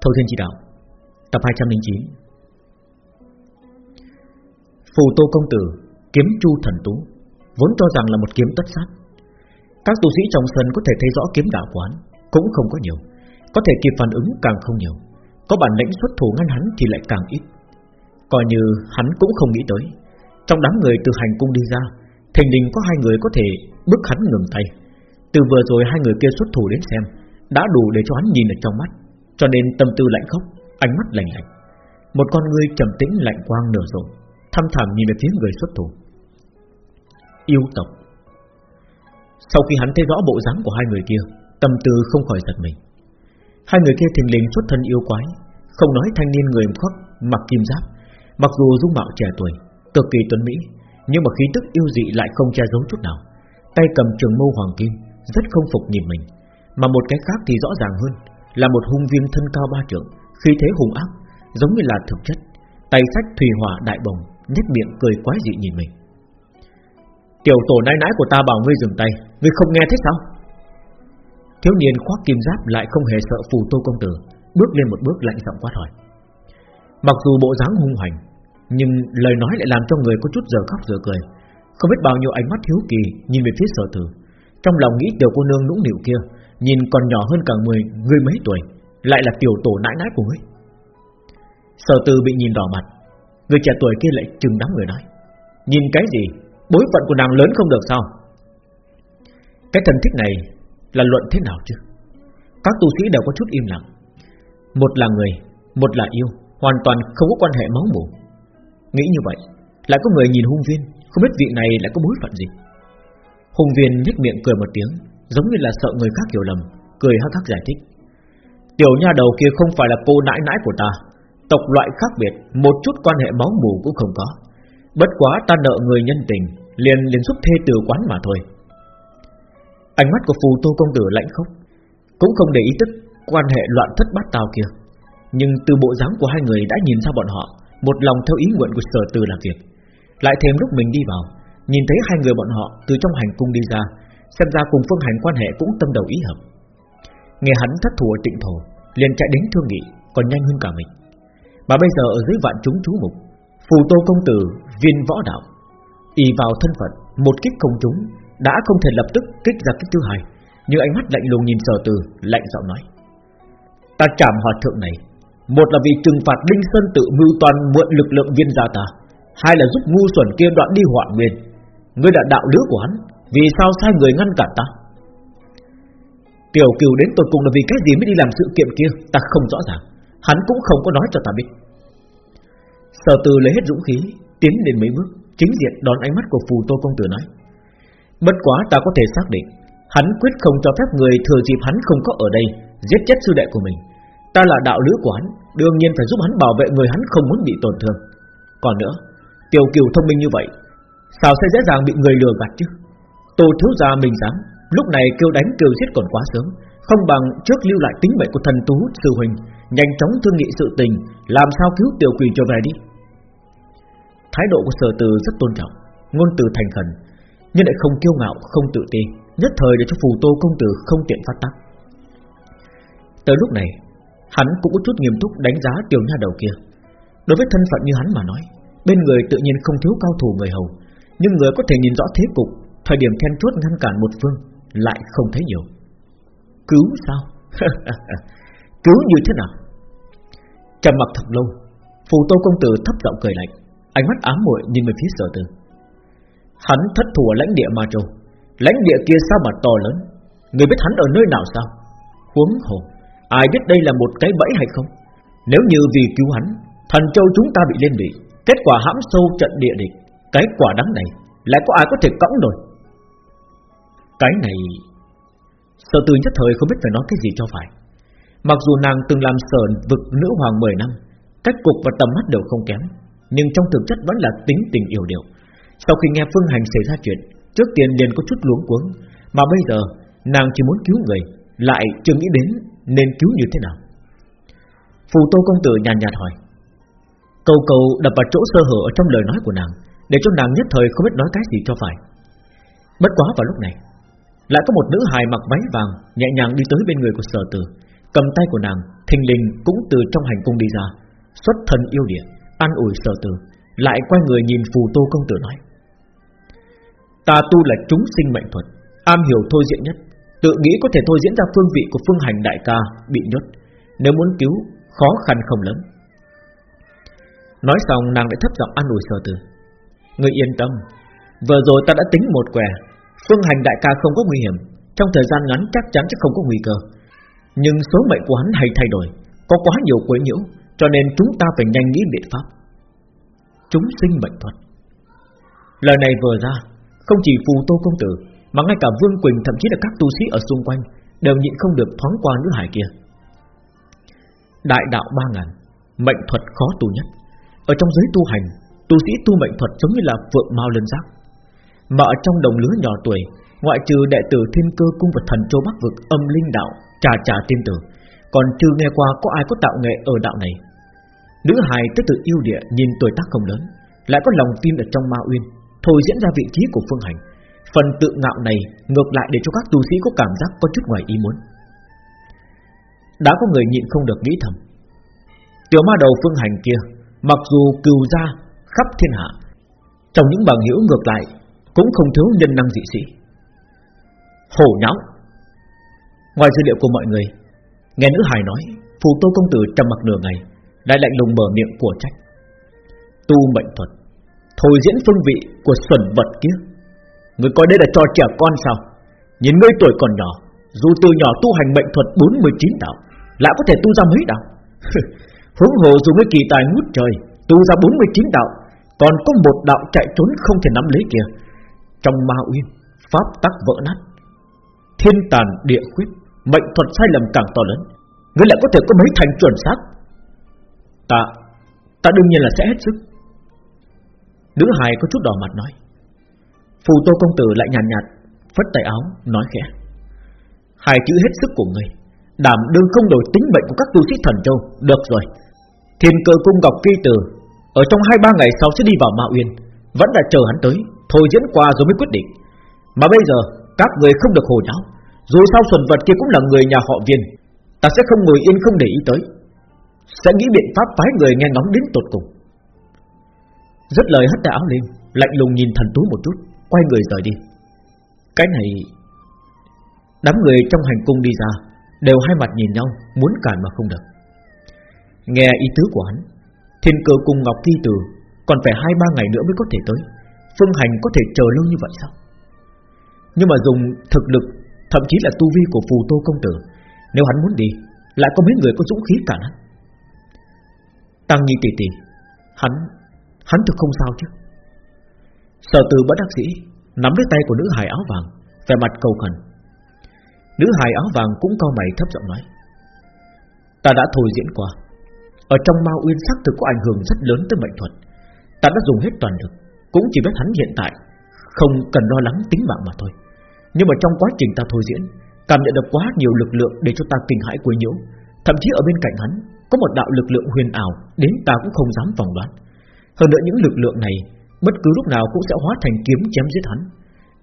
Thâu Thiên Chỉ Đạo, Tập 209 Phù Tô Công Tử, Kiếm Chu Thần Tú, Vốn cho rằng là một kiếm tất sát. Các tu sĩ trong sân có thể thấy rõ kiếm đạo quán, Cũng không có nhiều. Có thể kịp phản ứng càng không nhiều. Có bản lĩnh xuất thủ ngăn hắn thì lại càng ít. Coi như hắn cũng không nghĩ tới. Trong đám người từ hành cung đi ra Thành đình có hai người có thể bức hắn ngừng tay. Từ vừa rồi hai người kia xuất thủ đến xem, Đã đủ để cho hắn nhìn ở trong mắt. Cho nên tâm tư lạnh khóc, Ánh mắt lạnh lạnh. Một con người trầm tĩnh lạnh quang nở rộ Thăm thẳm nhìn về phía người xuất thủ. Yêu tộc. Sau khi hắn thấy rõ bộ dáng của hai người kia Tâm tư không khỏi giật mình. Hai người kia thình lình xuất thân yêu quái Không nói thanh niên người khóc mặc kim giáp Mặc dù dung mạo trẻ tuổi Cực kỳ tuấn mỹ Nhưng mà khí tức yêu dị lại không che giấu chút nào. Tay cầm trường mâu hoàng kim Rất không phục nhìn mình Mà một cái khác thì rõ ràng hơn là một hung viên thân cao ba trượng Khí thế hung ác Giống như là thực chất. Tay sách thủy hỏa đại bồng nhếch miệng cười quái dị nhìn mình. Tiểu tổ nãi nãi của ta bảo ngươi dừng tay Ngươi không nghe thế sao? Thiếu niên khoác kim giáp lại không hề sợ phù tô công tử Bước lên một bước lạnh giọng quát hỏi. Mặc dù bộ dáng hung hoành, Nhưng lời nói lại làm cho người có chút giờ khóc giờ cười. Không biết bao nhiêu ánh mắt hiếu kỳ Nhìn về phía sở tử. Trong lòng nghĩ tiểu cô nương nũng nịu kia Nhìn còn nhỏ hơn cả mười, người mấy tuổi, Lại là tiểu tổ nãi nãi của ngươi. Sở từ bị nhìn đỏ mặt, Người trẻ tuổi kia lại chừng đám người nói, Nhìn cái gì? Bối phận của nàng lớn không được sao? Cái thần thích này Là luận thế nào chứ? Các tu sĩ đều có chút im lặng. Một là người, Một là yêu, Hoàn toàn không có quan hệ máu mủ. Nghĩ như vậy, Lại có người nhìn hung viên, Không biết vị này lại có bối phận gì. Hung viên nhếch miệng cười một tiếng Giống như là sợ người khác hiểu lầm, Cười hắc hắc giải thích. Tiểu nha đầu kia không phải là cô nãi nãi của ta, Tộc loại khác biệt, Một chút quan hệ máu mủ cũng không có. Bất quá ta nợ người nhân tình, Liền liền giúp thê từ quán mà thôi. Ánh mắt của phù tô công tử lạnh khốc, Cũng không để ý tức Quan hệ loạn thất bát tao kia. Nhưng từ bộ dáng của hai người đã nhìn ra bọn họ, Một lòng theo ý nguyện của sở từ làm việc. Lại thêm lúc mình đi vào, Nhìn thấy hai người bọn họ từ trong hành cung đi ra Xem ra cùng phương hành quan hệ cũng tâm đầu ý hợp. Nghe hắn thất thủ ở tịnh thổ, Liền chạy đến thương nghị, Còn nhanh hơn cả mình. Mà bây giờ ở dưới vạn chúng chú mục, Phù tô công tử viên võ đạo, Y vào thân phận, Một kích công chúng Đã không thể lập tức kích ra kích thứ hai Nhưng ánh mắt lạnh lùng nhìn sở từ, Lạnh giọng nói. Ta chạm hòa thượng này, Một là vì trừng phạt Linh Sơn tự mưu toàn mượn lực lượng viên gia ta, Hai là giúp ngu xuẩn kia đoạn đi họa nguyên Ngươi đã đạo lứa của hắn vì sao sai người ngăn cản ta? Tiểu kiều đến tôi cùng là vì cái gì mới đi làm sự kiện kia? Ta không rõ ràng. Hắn cũng không có nói cho ta biết. Sở từ lấy hết dũng khí, Tiến lên mấy bước, Chính diện đón ánh mắt của phù tô công tử nói. Bất quá ta có thể xác định, Hắn quyết không cho phép người thừa dịp hắn không có ở đây Giết chết sư đệ của mình. Ta là đạo lữ của hắn, Đương nhiên phải giúp hắn bảo vệ người hắn không muốn bị tổn thương. Còn nữa, Tiểu kiều thông minh như vậy, Sao sẽ dễ dàng bị người lừa gạt chứ? Tô thiếu gia mình dám Lúc này kêu đánh kêu giết còn quá sớm Không bằng trước lưu lại tính mệnh của thần tú sư huynh Nhanh chóng thương nghị sự tình Làm sao cứu tiểu quỷ trở về đi. Thái độ của sở từ rất tôn trọng Ngôn từ thành khẩn Nhưng lại không kiêu ngạo, không tự ti Nhất thời để cho phù tô công tử không tiện phát tác. Tới lúc này Hắn cũng có chút nghiêm túc đánh giá tiểu nha đầu kia. Đối với thân phận như hắn mà nói Bên người tự nhiên không thiếu cao thủ người hầu Nhưng người có thể nhìn rõ thế cục Thời điểm then chốt ngăn cản một phương Lại không thấy nhiều. Cứu sao? Cứu như thế nào? Trầm mặc thật lâu, Phù tô công tử thấp giọng cười lạnh, Ánh mắt ám muội nhìn về phía sở tư Hắn thất thủ ở lãnh địa Ma Châu. Lãnh địa kia sao mà to lớn? Người biết hắn ở nơi nào sao? Huống hồ, Ai biết đây là một cái bẫy hay không? Nếu như vì cứu hắn, Thần Châu chúng ta bị liên lụy, Kết quả hãm sâu trận địa địch, Cái quả đắng này, Lại có ai có thể cõng nổi? Cái này Sở tư nhất thời không biết phải nói cái gì cho phải. Mặc dù nàng từng làm sở vực nữ hoàng 10 năm, Cách cục và tầm mắt đều không kém, Nhưng trong thực chất vẫn là tính tình yêu điệu. Sau khi nghe Phương Hành xảy ra chuyện, Trước tiên liền có chút luống cuống, Mà bây giờ, nàng chỉ muốn cứu người, Lại chưa nghĩ đến nên cứu như thế nào. Phù Tô Công Tử nhàn nhạt hỏi, Cầu cầu đập vào chỗ sơ hở ở trong lời nói của nàng, Để cho nàng nhất thời không biết nói cái gì cho phải. Bất quá vào lúc này lại có một nữ hài mặc váy vàng, Nhẹ nhàng đi tới bên người của sở tử. Cầm tay của nàng, Thình Linh cũng từ trong hành cung đi ra. Xuất thân yêu địa, An ủi sở tử, Lại quay người nhìn phù tô công tử nói. Ta tu là chúng sinh mệnh thuật, Am hiểu thôi diễn nhất. Tự nghĩ có thể thôi diễn ra phương vị của phương hành đại ca Bị nhốt. Nếu muốn cứu, khó khăn không lớn. Nói xong, nàng lại thấp giọng an ủi sở tử. Người yên tâm, Vừa rồi ta đã tính một quẻ Phương hành đại ca không có nguy hiểm, Trong thời gian ngắn chắc chắn sẽ không có nguy cơ. Nhưng số mệnh của hắn hay thay đổi, Có quá nhiều quấy nhiễu, Cho nên chúng ta phải nhanh nghĩ biện pháp. Chúng sinh mệnh thuật. Lời này vừa ra, Không chỉ phù tô công tử, Mà ngay cả Vương Quỳnh, thậm chí là các tu sĩ ở xung quanh, Đều nhịn không được thoáng qua nữ hải kia. Đại đạo ba ngàn, Mệnh thuật khó tu nhất. Ở trong giới tu hành, Tu sĩ tu mệnh thuật giống như là vượng mau lên giác. Mà ở trong đồng lứa nhỏ tuổi, Ngoại trừ đệ tử thiên cơ cung vật thần châu Bắc vực âm linh đạo, Trà trà tiên tử, Còn chưa nghe qua có ai có tạo nghệ ở đạo này. Nữ hài tới từ yêu địa Nhìn tuổi tác không lớn, Lại có lòng tin ở trong ma uyên, Thôi diễn ra vị trí của phương hành. Phần tự ngạo này ngược lại để cho các tu sĩ có cảm giác có chút ngoài ý muốn. Đã có người nhịn không được nghĩ thầm, Tiểu ma đầu phương hành kia, Mặc dù cừu ra khắp thiên hạ, Trong những bằng hữu ngược lại cũng không thiếu nhân năng dị sĩ. Hổ nháo. Ngoài dữ liệu của mọi người, Nghe nữ hài nói, Phù tô công tử trầm mặc nửa ngày, Lại lạnh lùng mở miệng của trách. Tu mệnh thuật, Thôi diễn phương vị của xuẩn vật kia. Người coi đây là trò trẻ con sao? Nhìn ngươi tuổi còn nhỏ, Dù từ nhỏ tu hành mệnh thuật 49 đạo Lại có thể tu ra mấy đạo? Hướng hồ dù ngươi kỳ tài ngút trời, Tu ra 49 đạo, Còn có một đạo chạy trốn không thể nắm lấy kia. Trong ma uyên Pháp tắc vỡ nát Thiên tàn địa khuyết Mệnh thuật sai lầm càng to lớn. Ngươi lại có thể có mấy thành chuẩn xác? Ta Ta đương nhiên là sẽ hết sức. Nữ hài có chút đỏ mặt nói. Phù tô công tử lại nhàn nhạt, nhạt Phất tay áo nói khẽ. Hai chữ hết sức của người Đảm đương không đổi tính mệnh của các tu sĩ thần châu. Được rồi Thiên cơ cung ngọc phi tử Ở trong hai ba ngày sau sẽ đi vào Ma Uyên Vẫn đã chờ hắn tới. Thôi diễn qua rồi mới quyết định. Mà bây giờ, các người không được hồ nháo rồi sao xuân vật kia cũng là người nhà họ viên, Ta sẽ không ngồi yên không để ý tới. Sẽ nghĩ biện pháp phái người nghe ngóng đến tột cùng. Rất lời hất tay áo lên, Lạnh lùng nhìn thần tú một chút, Quay người rời đi. Cái này, Đám người trong hành cung đi ra, Đều hai mặt nhìn nhau, Muốn cản mà không được. Nghe ý tứ của hắn, Thiên cơ cùng Ngọc Thi Tử Còn phải hai ba ngày nữa mới có thể tới. Phương Hành có thể chờ lâu như vậy sao? Nhưng mà dùng thực lực, Thậm chí là tu vi của phù tô công tử, Nếu hắn muốn đi, Lại có mấy người có dũng khí cả hắn. Tăng Nhi tỷ tỷ Hắn Hắn thực không sao chứ? Sở từ bất đắc sĩ, Nắm lấy tay của nữ hài áo vàng Về mặt cầu khẩn. Nữ hài áo vàng cũng cao mày thấp giọng nói, Ta đã thôi diễn qua. Ở trong ma uyên sắc thực có ảnh hưởng rất lớn tới mệnh thuật. Ta đã dùng hết toàn lực. Cũng chỉ biết hắn hiện tại, Không cần lo lắng tính mạng mà thôi. Nhưng mà trong quá trình ta thôi diễn, Cảm nhận được quá nhiều lực lượng để cho ta kinh hãi quấy nhiễu. Thậm chí ở bên cạnh hắn, Có một đạo lực lượng huyền ảo Đến ta cũng không dám vòng đoán. Hơn nữa những lực lượng này, Bất cứ lúc nào cũng sẽ hóa thành kiếm chém giết hắn.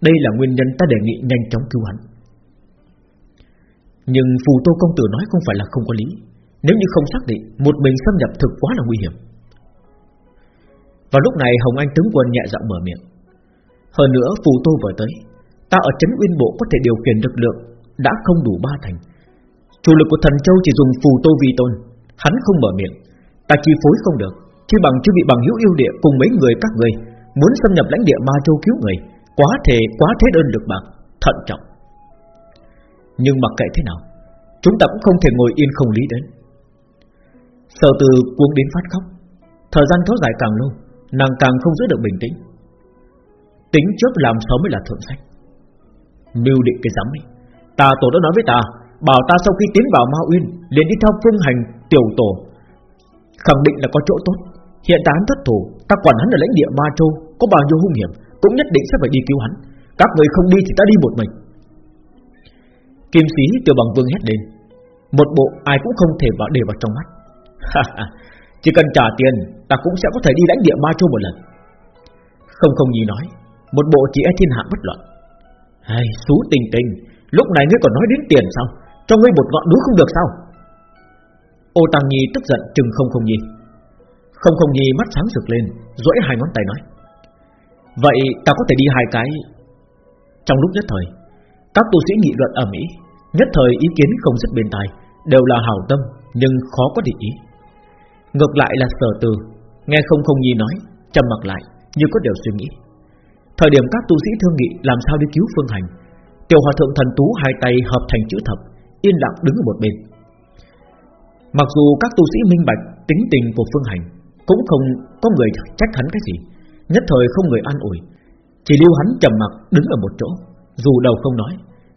Đây là nguyên nhân ta đề nghị nhanh chóng cứu hắn. Nhưng phù tô công tử nói không phải là không có lý. Nếu như không xác định Một mình xâm nhập thực quá là nguy hiểm. Vào lúc này Hồng Anh tướng quân nhẹ giọng mở miệng. Hơn nữa, phù tô vừa tới, Ta ở chấn Uyên Bộ có thể điều khiển lực lượng Đã không đủ ba thành. Chủ lực của thần châu chỉ dùng phù tô vi tôn, Hắn không mở miệng. Ta chi phối không được khi bằng chưa bị bằng hữu yêu địa cùng mấy người các người, Muốn xâm nhập lãnh địa ma châu cứu người, Quá thể quá thế đơn được bạc, Thận trọng. Nhưng mặc kệ thế nào, Chúng ta cũng không thể ngồi yên không lý đến. Sở từ cuống đến phát khóc, Thời gian kéo dài càng lâu Nàng càng không giữ được bình tĩnh. Tính trước làm sao mới là thượng sách? Mưu định cái giám đi? Ta tổ đã nói với ta, Bảo ta sau khi tiến vào Ma Uyên, liền đi theo phương hành tiểu tổ. Khẳng định là có chỗ tốt. Hiện tại hắn thất thủ, Ta quản hắn ở lãnh địa Ma Châu, Có bao nhiêu hung hiểm, Cũng nhất định sẽ phải đi cứu hắn. Các người không đi thì ta đi một mình. Kim sĩ tiểu bằng vương hét lên. Một bộ ai cũng không thể vào để vào trong mắt. Chỉ cần trả tiền Ta cũng sẽ có thể đi đánh địa ma châu một lần. Không không nhi nói, Một bộ chỉ e thiên hạ bất loạn. Hay xú tình tình, Lúc này ngươi còn nói đến tiền sao? Cho ngươi một ngọn núi không được sao? Ô Tăng Nhi tức giận chừng không không nhi Không không nhi mắt sáng rực lên, duỗi hai ngón tay nói. Vậy ta có thể đi hai cái. Trong lúc nhất thời, Các tu sĩ nghị luận ở Mỹ Nhất thời ý kiến không dứt bên tai, Đều là hảo tâm, nhưng khó có định ý. Ngược lại là sở từ Nghe không không nhi nói, trầm mặc lại, như có điều suy nghĩ. Thời điểm các tu sĩ thương nghị làm sao đi cứu Phương Hành, Tiểu hòa thượng thần tú hai tay hợp thành chữ thập, Yên lặng đứng ở một bên. Mặc dù các tu sĩ minh bạch tính tình của Phương Hành, Cũng không có người trách hắn cái gì, Nhất thời không người an ủi. Chỉ lưu hắn trầm mặc đứng ở một chỗ, Dù đầu không nói,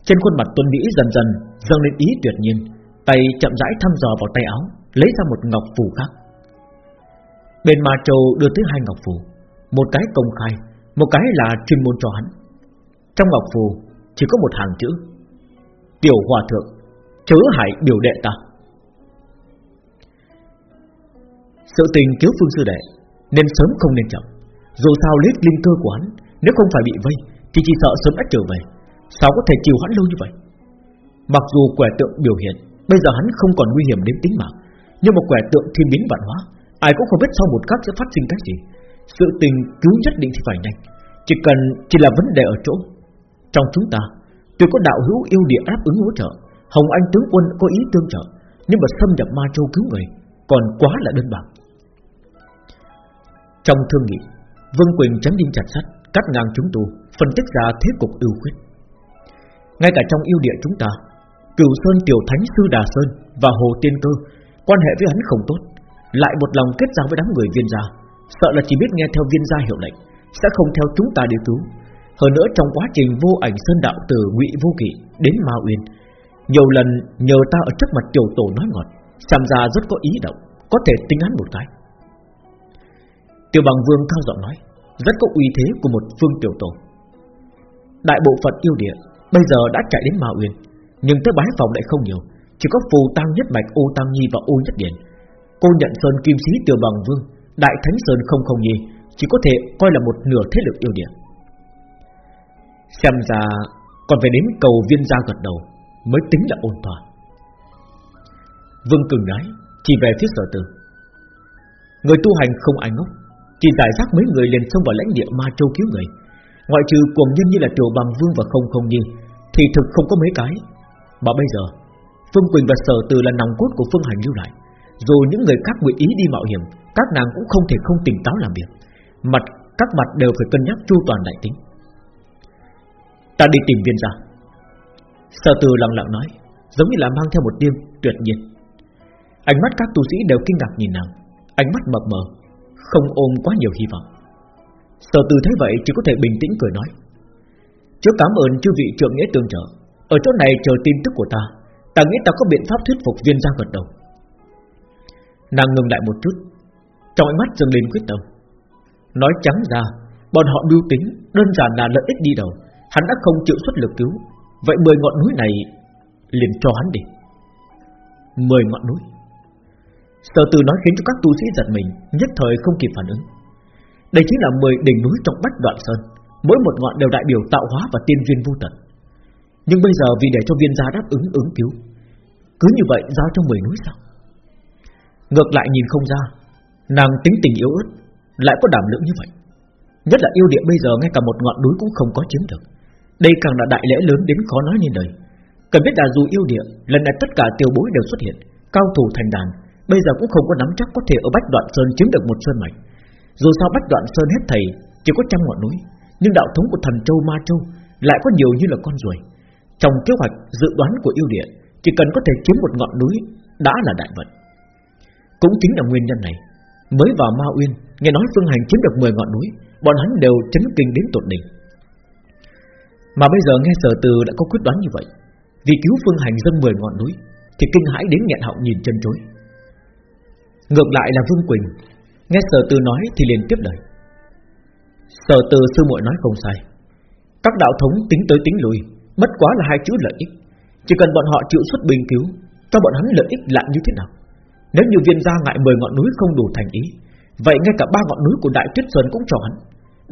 Trên khuôn mặt tuân Mỹ dần dần dâng lên ý tuyệt nhiên, Tay chậm rãi thăm dò vào tay áo, Lấy ra một ngọc phù khác. Bên Ma Châu đưa tới hai ngọc phù. Một cái công khai, Một cái là chuyên môn cho hắn. Trong ngọc phù chỉ có một hàng chữ. Tiểu Hòa Thượng, Chớ hại biểu đệ ta. Sự tình cứu phương sư đệ, Nên sớm không nên chậm. Dù sao lết linh cơ của hắn, Nếu không phải bị vây, Thì chỉ sợ sớm đã trở về. Sao có thể chịu hắn lâu như vậy? Mặc dù quẻ tượng biểu hiện, Bây giờ hắn không còn nguy hiểm đến tính mạng, Nhưng một quẻ tượng thiên biến vạn hóa Ai cũng không biết sau một khắc sẽ phát sinh cái gì. Sự tình cứu nhất định thì phải nhanh. Chỉ cần, chỉ là vấn đề ở chỗ. Trong chúng ta, Tuy có đạo hữu yêu địa đáp ứng hỗ trợ, Hồng Anh tướng quân có ý tương trợ, Nhưng mà xâm nhập Ma Châu cứu người Còn quá là đơn bạc. Trong thương nghị, Vương Quỳnh tránh đinh chặt sắt, Cắt ngang chúng tu, Phân tích ra thế cục ưu khuyết. Ngay cả trong yêu địa chúng ta, Cửu Sơn Tiểu Thánh Sư Đà Sơn Và Hồ Tiên Cơ Quan hệ với hắn không tốt. Lại một lòng kết giao với đám người viên gia Sợ là chỉ biết nghe theo viên gia hiệu lệnh Sẽ không theo chúng ta đi cứu hơn nữa trong quá trình vô ảnh sơn đạo từ ngụy vô kỵ đến Ma Uyên, nhiều lần nhờ ta ở trước mặt tiểu tổ nói ngọt, xem ra rất có ý động, có thể tính án một cái. Tiểu bằng vương cao giọng nói, rất có uy thế của một phương tiểu tổ. Đại bộ phận yêu địa bây giờ đã chạy đến Ma Uyên, nhưng tới bái phòng lại không nhiều, chỉ có phù tăng nhất bạch ô tăng nhi và ô nhất điển. Cô nhận sơn kim sĩ tiểu bằng vương, đại thánh sơn không không nhi, chỉ có thể coi là một nửa thế lực yêu địa. Xem ra còn phải đến cầu viên gia gật đầu Mới tính là ôn tòa Vương Cường nói Chỉ về phía sở tử. Người tu hành không ai ngốc Chỉ giải rác mấy người liền xông vào lãnh địa ma châu cứu người. Ngoại trừ cuồng nhân như là tiểu Bằng Vương và Không Không Nhi Thì thực không có mấy cái. Mà bây giờ Phương Quỳnh và Sở Từ là nòng cốt của Phương Hành lưu lại. Dù những người khác nguyện ý đi mạo hiểm, Các nàng cũng không thể không tỉnh táo làm việc. Mặt, các mặt đều phải cân nhắc chu toàn đại tính. Ta đi tìm viên gia. Sở từ lặng lặng nói, Giống như là mang theo một tiêm tuyệt nhiên. Ánh mắt các tu sĩ đều kinh ngạc nhìn nàng. Ánh mắt mập mờ, Không ôm quá nhiều hy vọng. Sở từ thấy vậy chỉ có thể bình tĩnh cười nói Trước cảm ơn chư vị trưởng nghĩa tương trợ. Ở chỗ này chờ tin tức của ta. Ta nghĩ ta có biện pháp thuyết phục viên gia gật đầu. Nàng ngừng lại một chút, Trong ánh mắt dâng lên quyết tâm. Nói trắng ra, Bọn họ mưu tính, Đơn giản là lợi ích đi đầu. Hắn đã không chịu xuất lực cứu. Vậy mười ngọn núi này liền cho hắn đi. Mười ngọn núi. Sở từ nói khiến cho các tu sĩ giật mình, Nhất thời không kịp phản ứng. Đây chính là mười đỉnh núi trong bách đoạn sơn. Mỗi một ngọn đều đại biểu tạo hóa và tiên duyên vô tận. Nhưng bây giờ vì để cho viên gia đáp ứng ứng cứu, Cứ như vậy giao cho mười núi sao? Ngược lại nhìn không ra, Nàng tính tình yếu ớt, Lại có đảm lượng như vậy. Nhất là yêu địa bây giờ ngay cả một ngọn núi cũng không có chiếm được. Đây càng là đại lễ lớn đến khó nói nên lời. Cần biết là dù yêu địa, Lần này tất cả tiêu bối đều xuất hiện, Cao thủ thành đàn, Bây giờ cũng không có nắm chắc có thể ở Bách Đoạn Sơn chiếm được một sơn mạch. Dù sao Bách Đoạn Sơn hết thầy, Chỉ có trăm ngọn núi, Nhưng đạo thống của thần châu Ma Châu Lại có nhiều như là con ruồi. Trong kế hoạch dự đoán của yêu địa, Chỉ cần có thể chiếm một ngọn núi, Đã là đại vận. Cũng chính là nguyên nhân này. Mới vào Ma Uyên, Nghe nói Phương Hành chiếm được 10 ngọn núi, Bọn hắn đều chấn kinh đến tột đỉnh. Mà bây giờ nghe sở từ đã có quyết đoán như vậy, Vì cứu phương hành dân 10 ngọn núi, Thì kinh hãi đến nghẹn họng nhìn chân chối. Ngược lại là Vương Quỳnh, Nghe sở từ nói thì liền tiếp lời. Sở từ sư muội nói không sai. Các đạo thống tính tới tính lùi Bất quá là hai chữ lợi ích. Chỉ cần bọn họ chịu xuất bình cứu, Cho bọn hắn lợi ích lại như thế nào? Nếu như viên gia ngại 10 ngọn núi không đủ thành ý, Vậy ngay cả ba ngọn núi của Đại Tuyết Sơn cũng cho hắn.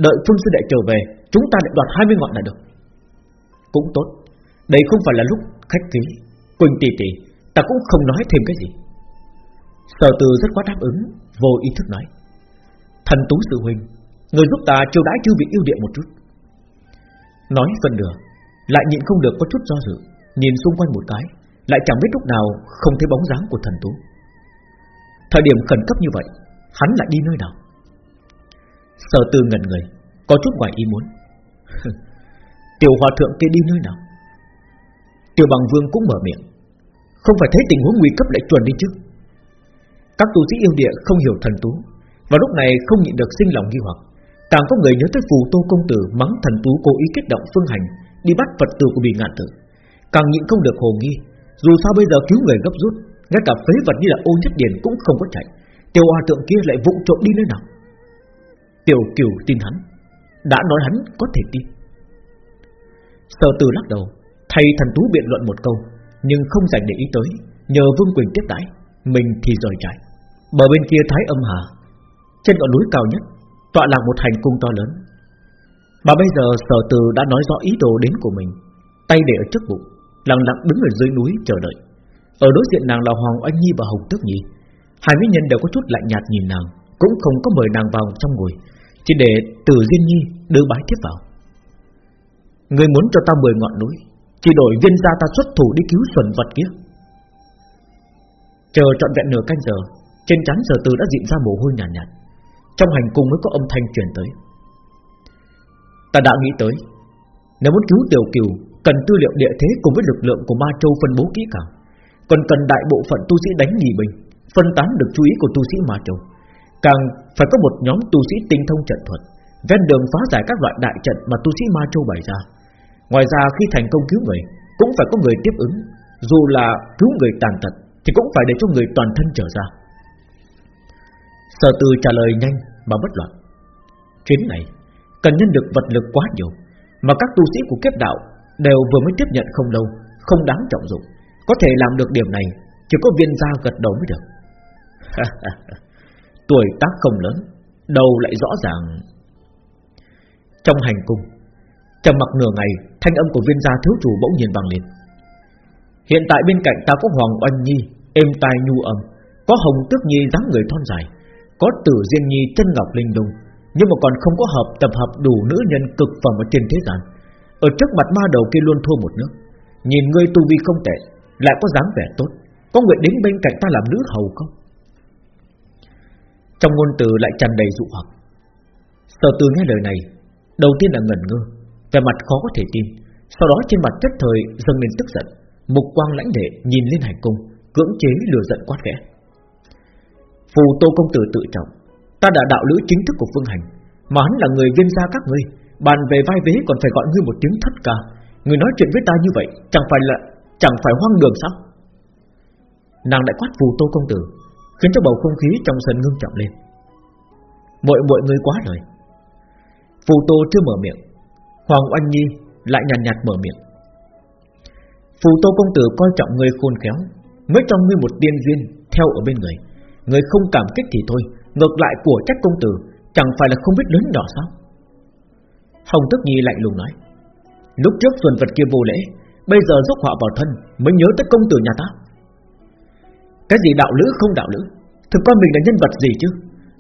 Đợi Phương Sư Đệ trở về, Chúng ta lại đoạt 20 ngọn là được. Cũng tốt. Đây không phải là lúc khách khí. Quỳnh tỷ tỷ, Ta cũng không nói thêm cái gì. Sở từ rất quá đáp ứng, Vô ý thức nói. Thần tú sự huynh, Người giúp ta chiêu đãi chư vị yêu điện một chút. Nói phần nửa, Lại nhịn không được có chút do dự, Nhìn xung quanh một cái, Lại chẳng biết lúc nào không thấy bóng dáng của thần tú. Thời điểm khẩn cấp như vậy, Hắn lại đi nơi nào? Sở tư ngẩn người, Có chút ngoài ý muốn. Tiểu hòa thượng kia đi nơi nào? Tiểu bằng vương cũng mở miệng. Không phải thấy tình huống nguy cấp lại chuẩn đi chứ? Các tu sĩ yêu địa không hiểu thần tú, Và lúc này không nhịn được sinh lòng nghi hoặc. Càng có người nhớ tới phù tô công tử Mắng thần tú cố ý kích động phương hành, Đi bắt Phật tử của bị ngạn tử. Càng nhịn không được hồ nghi, Dù sao bây giờ cứu người gấp rút ngay cả phế vật như là ô nhất điển cũng không có chạy. Tiểu hòa tượng kia lại vụng trộm đi nơi nào? Tiểu cửu tin hắn. Đã nói hắn có thể tin. Sở từ lắc đầu Thầy thần tú biện luận một câu, Nhưng không dành để ý tới. Nhờ Vương Quỳnh tiếp đãi, Mình thì rời chạy Bờ bên kia Thái âm hà, Trên ngọn núi cao nhất, Tọa lạc một hành cung to lớn. Mà bây giờ sở từ đã nói rõ ý đồ đến của mình, Tay để ở trước bụng, Lặng lặng đứng ở dưới núi chờ đợi. Ở đối diện nàng là Hoàng Oanh Nhi và Hồng Tước Nhi. Hai mỹ nhân đều có chút lạnh nhạt nhìn nàng Cũng không có mời nàng vào trong ngồi Chỉ để Từ Diên Nhi đưa bái tiếp vào. Người muốn cho ta mười ngọn núi Chỉ đổi viên gia ta xuất thủ đi cứu xuẩn vật kia. Chờ trọn vẹn nửa canh giờ Trên trán giờ từ đã dịn ra mồ hôi nhàn nhạt, nhạt. Trong hành cung mới có âm thanh truyền tới. Ta đã nghĩ tới Nếu muốn cứu tiểu kiều Cần tư liệu địa thế cùng với lực lượng của Ma Châu phân bố kỹ càng. Còn cần đại bộ phận tu sĩ đánh nhì bình Phân tán được chú ý của tu sĩ Ma Châu Càng phải có một nhóm tu sĩ tinh thông trận thuật, Ven đường phá giải các loại đại trận mà tu sĩ Ma Châu bày ra. Ngoài ra khi thành công cứu người, Cũng phải có người tiếp ứng. Dù là cứu người tàn tật, Thì cũng phải để cho người toàn thân trở ra. Sở từ trả lời nhanh mà bất loạn. Chuyến này, Cần nhân được vật lực quá nhiều, Mà các tu sĩ của kiếp đạo Đều vừa mới tiếp nhận không lâu, Không đáng trọng dụng. Có thể làm được điểm này, Chỉ có viên gia gật đầu mới được. Tuổi tác không lớn, Đầu lại rõ ràng. Trong hành cung, Trầm mặc nửa ngày, Thanh âm của viên gia thiếu chủ bỗng nhiên vang lên. Hiện tại bên cạnh ta có Hoàng Oanh Nhi, Êm tai nhu âm, Có Hồng Tước Nhi dáng người thon dài, Có Tử Diên Nhi chân ngọc linh lung, Nhưng mà còn không có hợp tập hợp đủ nữ nhân cực phẩm ở trên thế gian. Ở trước mặt ma đầu kia luôn thua một nước, Nhìn ngươi tu vi không tệ lại có dáng vẻ tốt. Có nguyện đến bên cạnh ta làm nữ hầu không? Trong ngôn từ lại tràn đầy dụ hoặc. Sở từ nghe lời này, Đầu tiên là ngẩn ngơ, Vẻ mặt khó có thể tin. Sau đó trên mặt chất thời dâng lên tức giận. Mục quang lãnh đệ nhìn lên hành cung, Cưỡng chế lừa giận quát khẽ. Phù tô công tử tự trọng, Ta đã đạo lữ chính thức của phương hành, Mà hắn là người viên gia các ngươi, Bàn về vai vế còn phải gọi ngươi một tiếng thất ca. Người nói chuyện với ta như vậy, Chẳng phải là chẳng phải hoang đường sao? Nàng lại quát phù tô công tử Khiến cho bầu không khí trong sân ngưng trọng lên. Mọi mọi người quá rồi Phù tô chưa mở miệng Hoàng Oanh Nhi lại nhàn nhạt, nhạt mở miệng. Phù Tô Công Tử coi trọng người khôn khéo Mới cho ngươi một tiên duyên Theo ở bên người. Người không cảm kích thì thôi Ngược lại của trách công tử Chẳng phải là không biết lớn nhỏ sao? Hồng Tức Nhi lạnh lùng nói Lúc trước xuân vật kia vô lễ Bây giờ dốc họa vào thân Mới nhớ tới công tử nhà ta. Cái gì đạo lữ không đạo lữ? Thực coi mình là nhân vật gì chứ?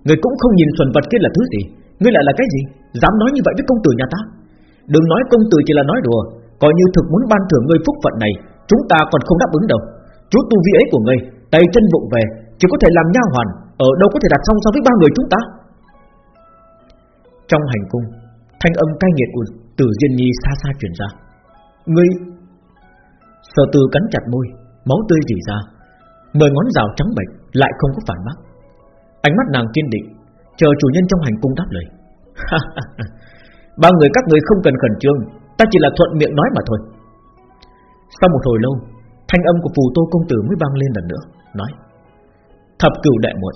Người cũng không nhìn xuẩn vật kia là thứ gì? Ngươi lại là cái gì? Dám nói như vậy với công tử nhà ta? Đừng nói công tử chỉ là nói đùa, Coi như thực muốn ban thưởng ngươi phúc phận này, Chúng ta còn không đáp ứng đâu. Chú tu vi ấy của ngươi, Tay chân vụng về, Chỉ có thể làm nha hoàn, Ở đâu có thể đặt song song với ba người chúng ta? Trong hành cung, Thanh âm cay nghiệt của Tử Diên Nhi xa xa truyền ra. Ngươi Sở từ cắn chặt môi, Máu tươi rỉ ra. Mười ngón rào trắng bệch Lại không có phản bác. Ánh mắt nàng kiên định, Chờ chủ nhân trong hành cung đáp lời. Ba người các người không cần khẩn trương, Ta chỉ là thuận miệng nói mà thôi. Sau một hồi lâu, Thanh âm của phù tô công tử mới vang lên lần nữa, Nói, Thập cửu đại muội,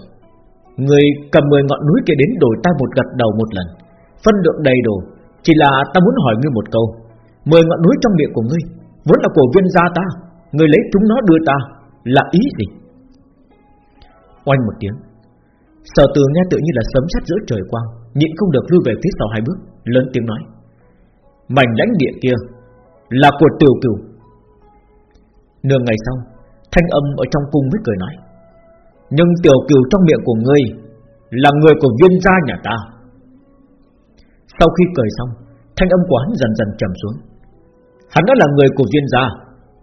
Người cầm mười ngọn núi kia đến đổi ta một gật đầu một lần, Phân lượng đầy đủ, Chỉ là ta muốn hỏi ngươi một câu. Mười ngọn núi trong miệng của ngươi Vốn là của viên gia ta, người lấy chúng nó đưa ta, Là ý gì? Oanh một tiếng, Sở từ nghe tự như là sấm sét giữa trời quang, Nhịn không được lưu về phía sau hai bước, Lớn tiếng nói. Mảnh lãnh địa kia Là của tiểu cửu. Nửa ngày sau, Thanh âm ở trong cung mới cười nói. Nhưng tiểu cửu trong miệng của ngươi Là người của viên gia nhà ta. Sau khi cười xong, Thanh âm của hắn dần dần trầm xuống. Hắn đã là người của viên gia.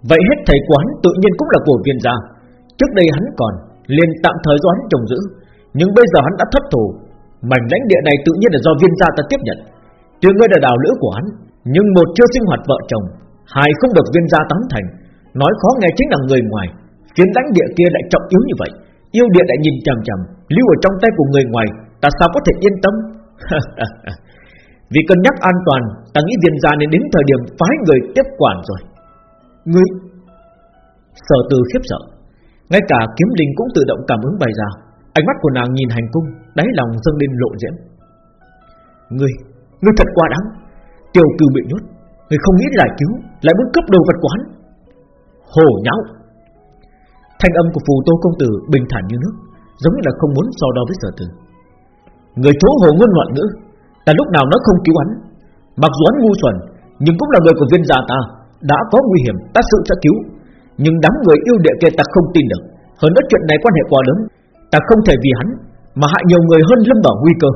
Vậy hết thầy quán tự nhiên cũng là của viên gia. Trước đây hắn còn liền tạm thời do hắn trồng giữ. Nhưng bây giờ hắn đã thất thủ. Mảnh lãnh địa này tự nhiên là do viên gia ta tiếp nhận. Tuy ngươi là đào lữ của hắn, Nhưng một chưa sinh hoạt vợ chồng Hai không được viên gia tán thành. Nói khó nghe chính là người ngoài, Phiến lãnh địa kia lại trọng yếu như vậy. Yêu địa lại nhìn chằm chằm, Lưu ở trong tay của người ngoài, Ta sao có thể yên tâm? Vì cân nhắc an toàn Ta nghĩ viên gia nên đến thời điểm phái người tiếp quản rồi. Ngươi Sở từ khiếp sợ. Ngay cả kiếm linh cũng tự động cảm ứng bày ra. Ánh mắt của nàng nhìn hành cung Đáy lòng dâng lên lộ diễm. Ngươi, ngươi thật quá đáng. Tiểu cừu bị nhốt Ngươi không nghĩ giải cứu Lại muốn cướp đồ vật của hắn. Hồ nháo. Thanh âm của phù tô công tử bình thản như nước Giống như là không muốn so đo với sở từ. Người chỗ hồ ngôn loạn ngữ. Ta lúc nào nó không cứu hắn. Mặc dù hắn ngu xuẩn, Nhưng cũng là người của viên gia ta, Đã có nguy hiểm, ta sự sẽ cứu. Nhưng đám người yêu đệ kia ta không tin được. Hơn nữa chuyện này quan hệ quá lớn. Ta không thể vì hắn, Mà hại nhiều người hơn lâm vào nguy cơ.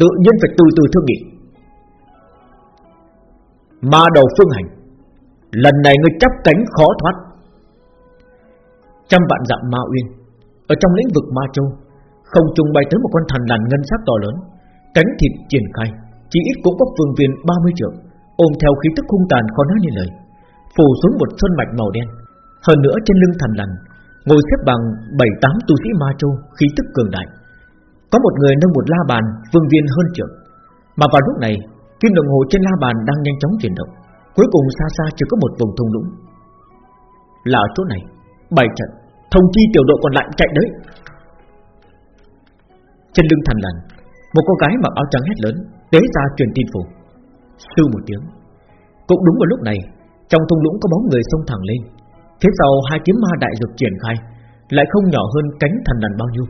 Tự nhiên phải từ từ thương nghị. Ma đầu phương hành. Lần này ngươi chắp cánh khó thoát. Trăm vạn dặm ma uyên. Ở trong lĩnh vực ma châu, Không trùng bay tới một con thần đàn ngân sắc to lớn. Cánh thịt triển khai, Chỉ ít cũng có phương viên 30 trượng, Ôm theo khí tức hung tàn khó nói như lời. Phủ xuống một sơn mạch màu đen, Hơn nữa trên lưng thần lằn, Ngồi xếp bằng bảy tám tu sĩ ma châu, Khí tức cường đại. Có một người nâng một la bàn phương viên hơn trượng, Mà vào lúc này, Kim đồng hồ trên la bàn đang nhanh chóng chuyển động, Cuối cùng xa xa chỉ có một vùng thung lũng. Là ở chỗ này Bảy trận, Thông chi tiểu đội còn lại chạy đấy. Trên lưng thần lằn một cô gái mặc áo trắng hét lớn Tế ra truyền tin phủ. Sư một tiếng. Cũng đúng vào lúc này Trong thung lũng có bóng người xông thẳng lên. Phía sau hai kiếm ma đại dược triển khai Lại không nhỏ hơn cánh thần đàn bao nhiêu.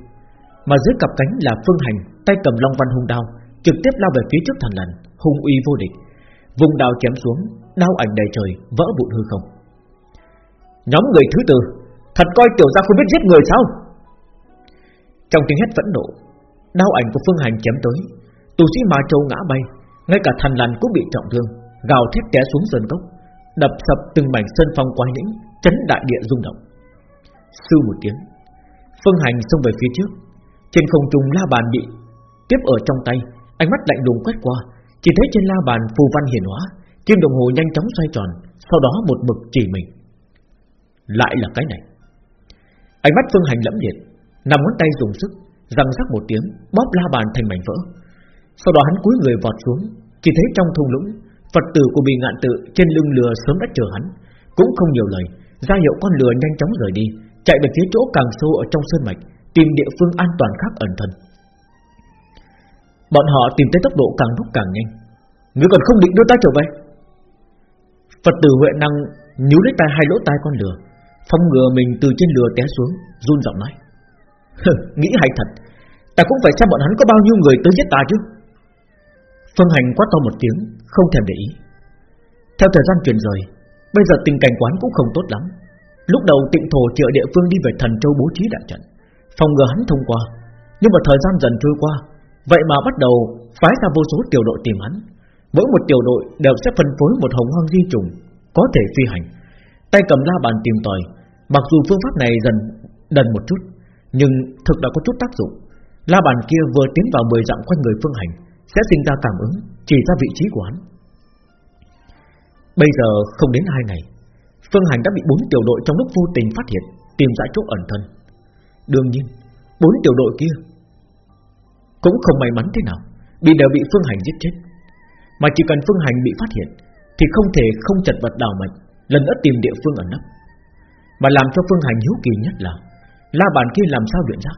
Mà dưới cặp cánh là phương hành Tay cầm long văn hung đao Trực tiếp lao về phía trước thần đàn, Hung uy vô địch. Vùng đao chém xuống Đao ảnh đầy trời vỡ vụn hư không. Nhóm người thứ tư Thật coi tiểu gia không biết giết người sao? Trong tiếng hét phẫn nộ Đao ảnh của phương hành chém tới. Tù sĩ ma châu ngã bay, Ngay cả thần lằn cũng bị trọng thương, Gào thét té xuống sơn cốc, Đập sập từng mảnh sơn phong quái lĩnh Chấn đại địa rung động. Sư một tiếng, Phương hành xông về phía trước. Trên không trung la bàn bị Tiếp ở trong tay, Ánh mắt lạnh lùng quét qua, Chỉ thấy trên la bàn phù văn hiển hóa Kim đồng hồ nhanh chóng xoay tròn, Sau đó một mực chỉ mình. Lại là cái này. Ánh mắt Phương Hành lẫm liệt Nằm ngón tay dùng sức Răng rắc một tiếng, Bóp la bàn thành mảnh vỡ. Sau đó hắn cúi người vọt xuống, Chỉ thấy trong thung lũng, Phật tử của bì ngạn tự trên lưng lừa sớm đã chờ hắn. Cũng không nhiều lời, ra hiệu con lừa nhanh chóng rời đi, Chạy về phía chỗ càng sâu ở trong sơn mạch, Tìm địa phương an toàn khác ẩn thân. Bọn họ tìm tới tốc độ càng lúc càng nhanh. Ngươi còn không định đưa ta trở về? Phật tử Huệ Năng nhíu lấy tay hai lỗ tai con lừa, Phong ngừa mình từ trên lừa té xuống, Run giọng nói. Nghĩ hay thật. Ta cũng phải xem bọn hắn có bao nhiêu người tới giết ta chứ. Phương Hành quát to một tiếng, Không thèm để ý. Theo thời gian chuyển rời, Bây giờ tình cảnh quán cũng không tốt lắm. Lúc đầu tịnh thổ chợ địa phương đi về thần châu bố trí đại trận, Phòng ngừa hắn thông qua. Nhưng mà thời gian dần trôi qua, Vậy mà bắt đầu phái ra vô số tiểu đội tìm hắn. Mỗi một tiểu đội đều sẽ phân phối một hồng hoang di trùng, Có thể phi hành. Tay cầm la bàn tìm tòi, Mặc dù phương pháp này dần đần một chút. Nhưng thực đã có chút tác dụng. La bàn kia vừa tiến vào 10 dặm quanh người phương hành, Sẽ sinh ra cảm ứng, Chỉ ra vị trí của hắn. Bây giờ không đến hai ngày, Phương hành đã bị bốn tiểu đội trong lúc vô tình phát hiện, Tìm ra chỗ ẩn thân. Đương nhiên, Bốn tiểu đội kia Cũng không may mắn thế nào Bị đều bị phương hành giết chết. Mà chỉ cần phương hành bị phát hiện, Thì không thể không chật vật đào mệnh Lần nữa tìm địa phương ẩn nấp. Mà làm cho phương hành hiếu kỳ nhất là La bàn kia làm sao luyện ra?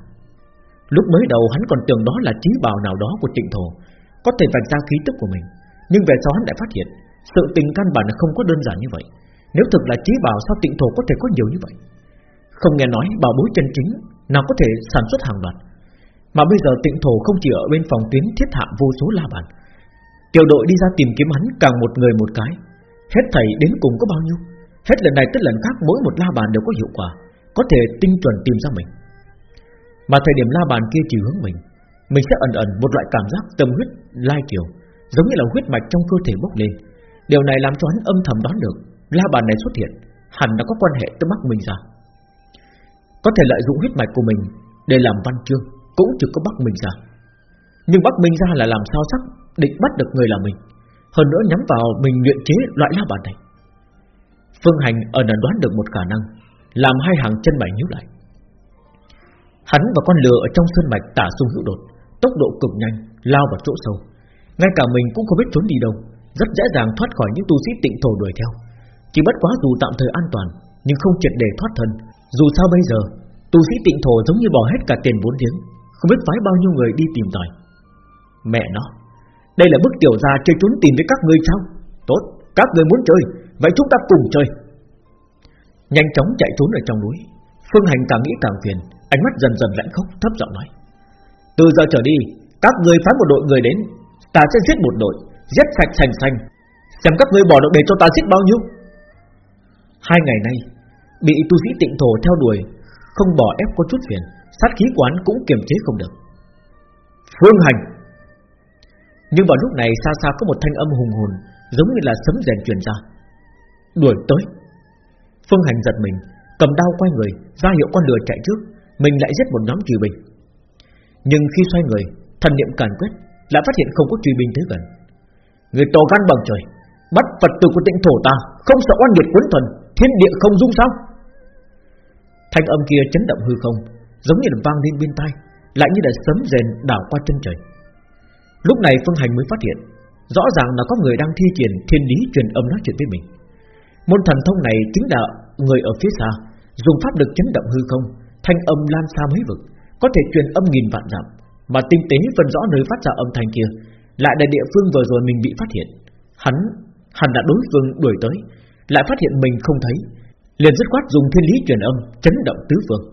Lúc mới đầu hắn còn tưởng đó là trí bảo nào đó của trịnh thổ, Có thể vạch ra khí tức của mình. Nhưng về sau hắn lại phát hiện, Sự tình căn bản không có đơn giản như vậy. Nếu thực là trí bảo, sao tịnh thổ có thể có nhiều như vậy? Không nghe nói bảo bối chân chính Nào có thể sản xuất hàng loạt. Mà bây giờ tịnh thổ không chỉ ở bên phòng tuyến thiết hạ vô số la bàn. Tiểu đội đi ra tìm kiếm hắn càng một người một cái. Hết thầy đến cùng có bao nhiêu? Hết lần này tới lần khác mỗi một la bàn đều có hiệu quả. Có thể tinh chuẩn tìm ra mình. Mà thời điểm la bàn kia chỉ hướng mình Mình sẽ ẩn ẩn một loại cảm giác tâm huyết lai kiều Giống như là huyết mạch trong cơ thể bốc lên. Điều này làm cho hắn âm thầm đoán được La bàn này xuất hiện, Hẳn đã có quan hệ tới Bắc Minh ra. Có thể lợi dụng huyết mạch của mình Để làm văn chương, Cũng chỉ có Bắc Minh ra. Nhưng Bắc Minh ra là làm sao sắc Định bắt được người là mình? Hơn nữa nhắm vào mình luyện chế loại la bàn này. Phương Hành ở ẩn đoán được một khả năng. Làm hai hàng chân mày nhíu lại. Hắn và con lừa ở trong sơn mạch tả sung hữu đột Tốc độ cực nhanh Lao vào chỗ sâu. Ngay cả mình cũng không biết trốn đi đâu Rất dễ dàng thoát khỏi những tu sĩ tịnh thổ đuổi theo. Chỉ bất quá dù tạm thời an toàn Nhưng không triệt để thoát thân. Dù sao bây giờ Tu sĩ tịnh thổ giống như bỏ hết cả tiền vốn liếng Không biết phái bao nhiêu người đi tìm tòi. Mẹ nó Đây là bức tiểu gia chơi trốn tìm với các ngươi sao? Tốt, các ngươi muốn chơi Vậy chúng ta cùng chơi. Nhanh chóng chạy trốn ở trong núi. Phương Hành càng nghĩ càng phiền, Ánh mắt dần dần lạnh khốc, thấp giọng nói. Từ giờ trở đi, Các người phái một đội người đến, Ta sẽ giết một đội, Giết sạch sành xanh. Xem các người bỏ được để cho ta giết bao nhiêu. Hai ngày nay, Bị tu sĩ tịnh thổ theo đuổi, Không bỏ ép có chút phiền, Sát khí quán cũng kiềm chế không được. Phương hành! Nhưng vào lúc này xa xa có một thanh âm hùng hồn, Giống như là sấm rèn truyền ra. Đuổi tới! Phương hành giật mình Cầm đao quay người ra hiệu con lừa chạy trước Mình lại giết một nhóm truy binh. Nhưng khi xoay người Thần niệm càn quyết Lại phát hiện không có truy binh tới gần. Người to gan bằng trời Bắt Phật tử của tịnh thổ ta Không sợ oan nghiệt quấn thần, Thiên địa không dung sao? Thanh âm kia chấn động hư không Giống như là vang lên bên tai Lại như là sấm rền đảo qua chân trời. Lúc này Phương Hành mới phát hiện Rõ ràng là có người đang thi triển thiên lý truyền âm nói chuyện với mình. Môn thần thông này chính là người ở phía xa Dùng pháp lực chấn động hư không Thanh âm lan xa mấy vực Có thể truyền âm nghìn vạn dặm Mà tinh tế phân rõ nơi phát ra âm thanh kia Lại là địa phương vừa rồi mình bị phát hiện. Hắn, hắn đã đối phương đuổi tới Lại phát hiện mình không thấy liền dứt khoát dùng thiên lý truyền âm Chấn động tứ phương.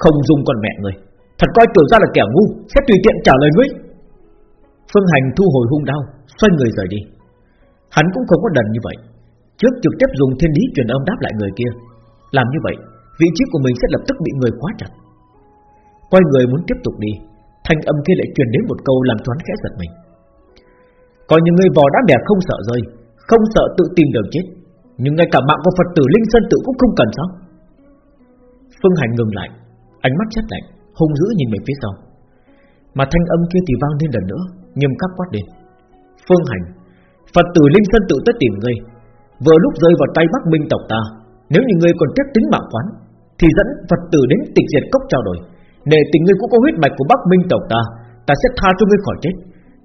Không dùng con mẹ người Thật coi tiểu ra là kẻ ngu Sẽ tùy tiện trả lời ngươi. Phương Hành thu hồi hung đao Xoay người rời đi. Hắn cũng không có đần như vậy. Trước trực tiếp dùng thiên lý truyền âm đáp lại người kia. Làm như vậy, Vị trí của mình sẽ lập tức bị người khóa chặt. Quay người muốn tiếp tục đi, Thanh âm kia lại truyền đến một câu làm choán khẽ giật mình. Có những người vò đá bè không sợ rơi, Không sợ tự tìm đường chết, Nhưng ngay cả mạng của Phật tử Linh Sơn Tự cũng không cần sao? Phương Hành ngừng lại, Ánh mắt chất lạnh, Hung dữ nhìn về phía sau. Mà thanh âm kia thì vang lên lần nữa, Nghiêm khắc quát đi Phương Hành, Phật tử Linh Sơn Tự tới tìm ngươi Vừa lúc rơi vào tay Bắc Minh tộc ta, Nếu như ngươi còn tiếp tính mạng quán, Thì dẫn Phật tử đến tịch diệt cốc trao đổi. Nề tình ngươi cũng có huyết mạch của Bắc Minh tộc ta Ta sẽ tha cho ngươi khỏi chết.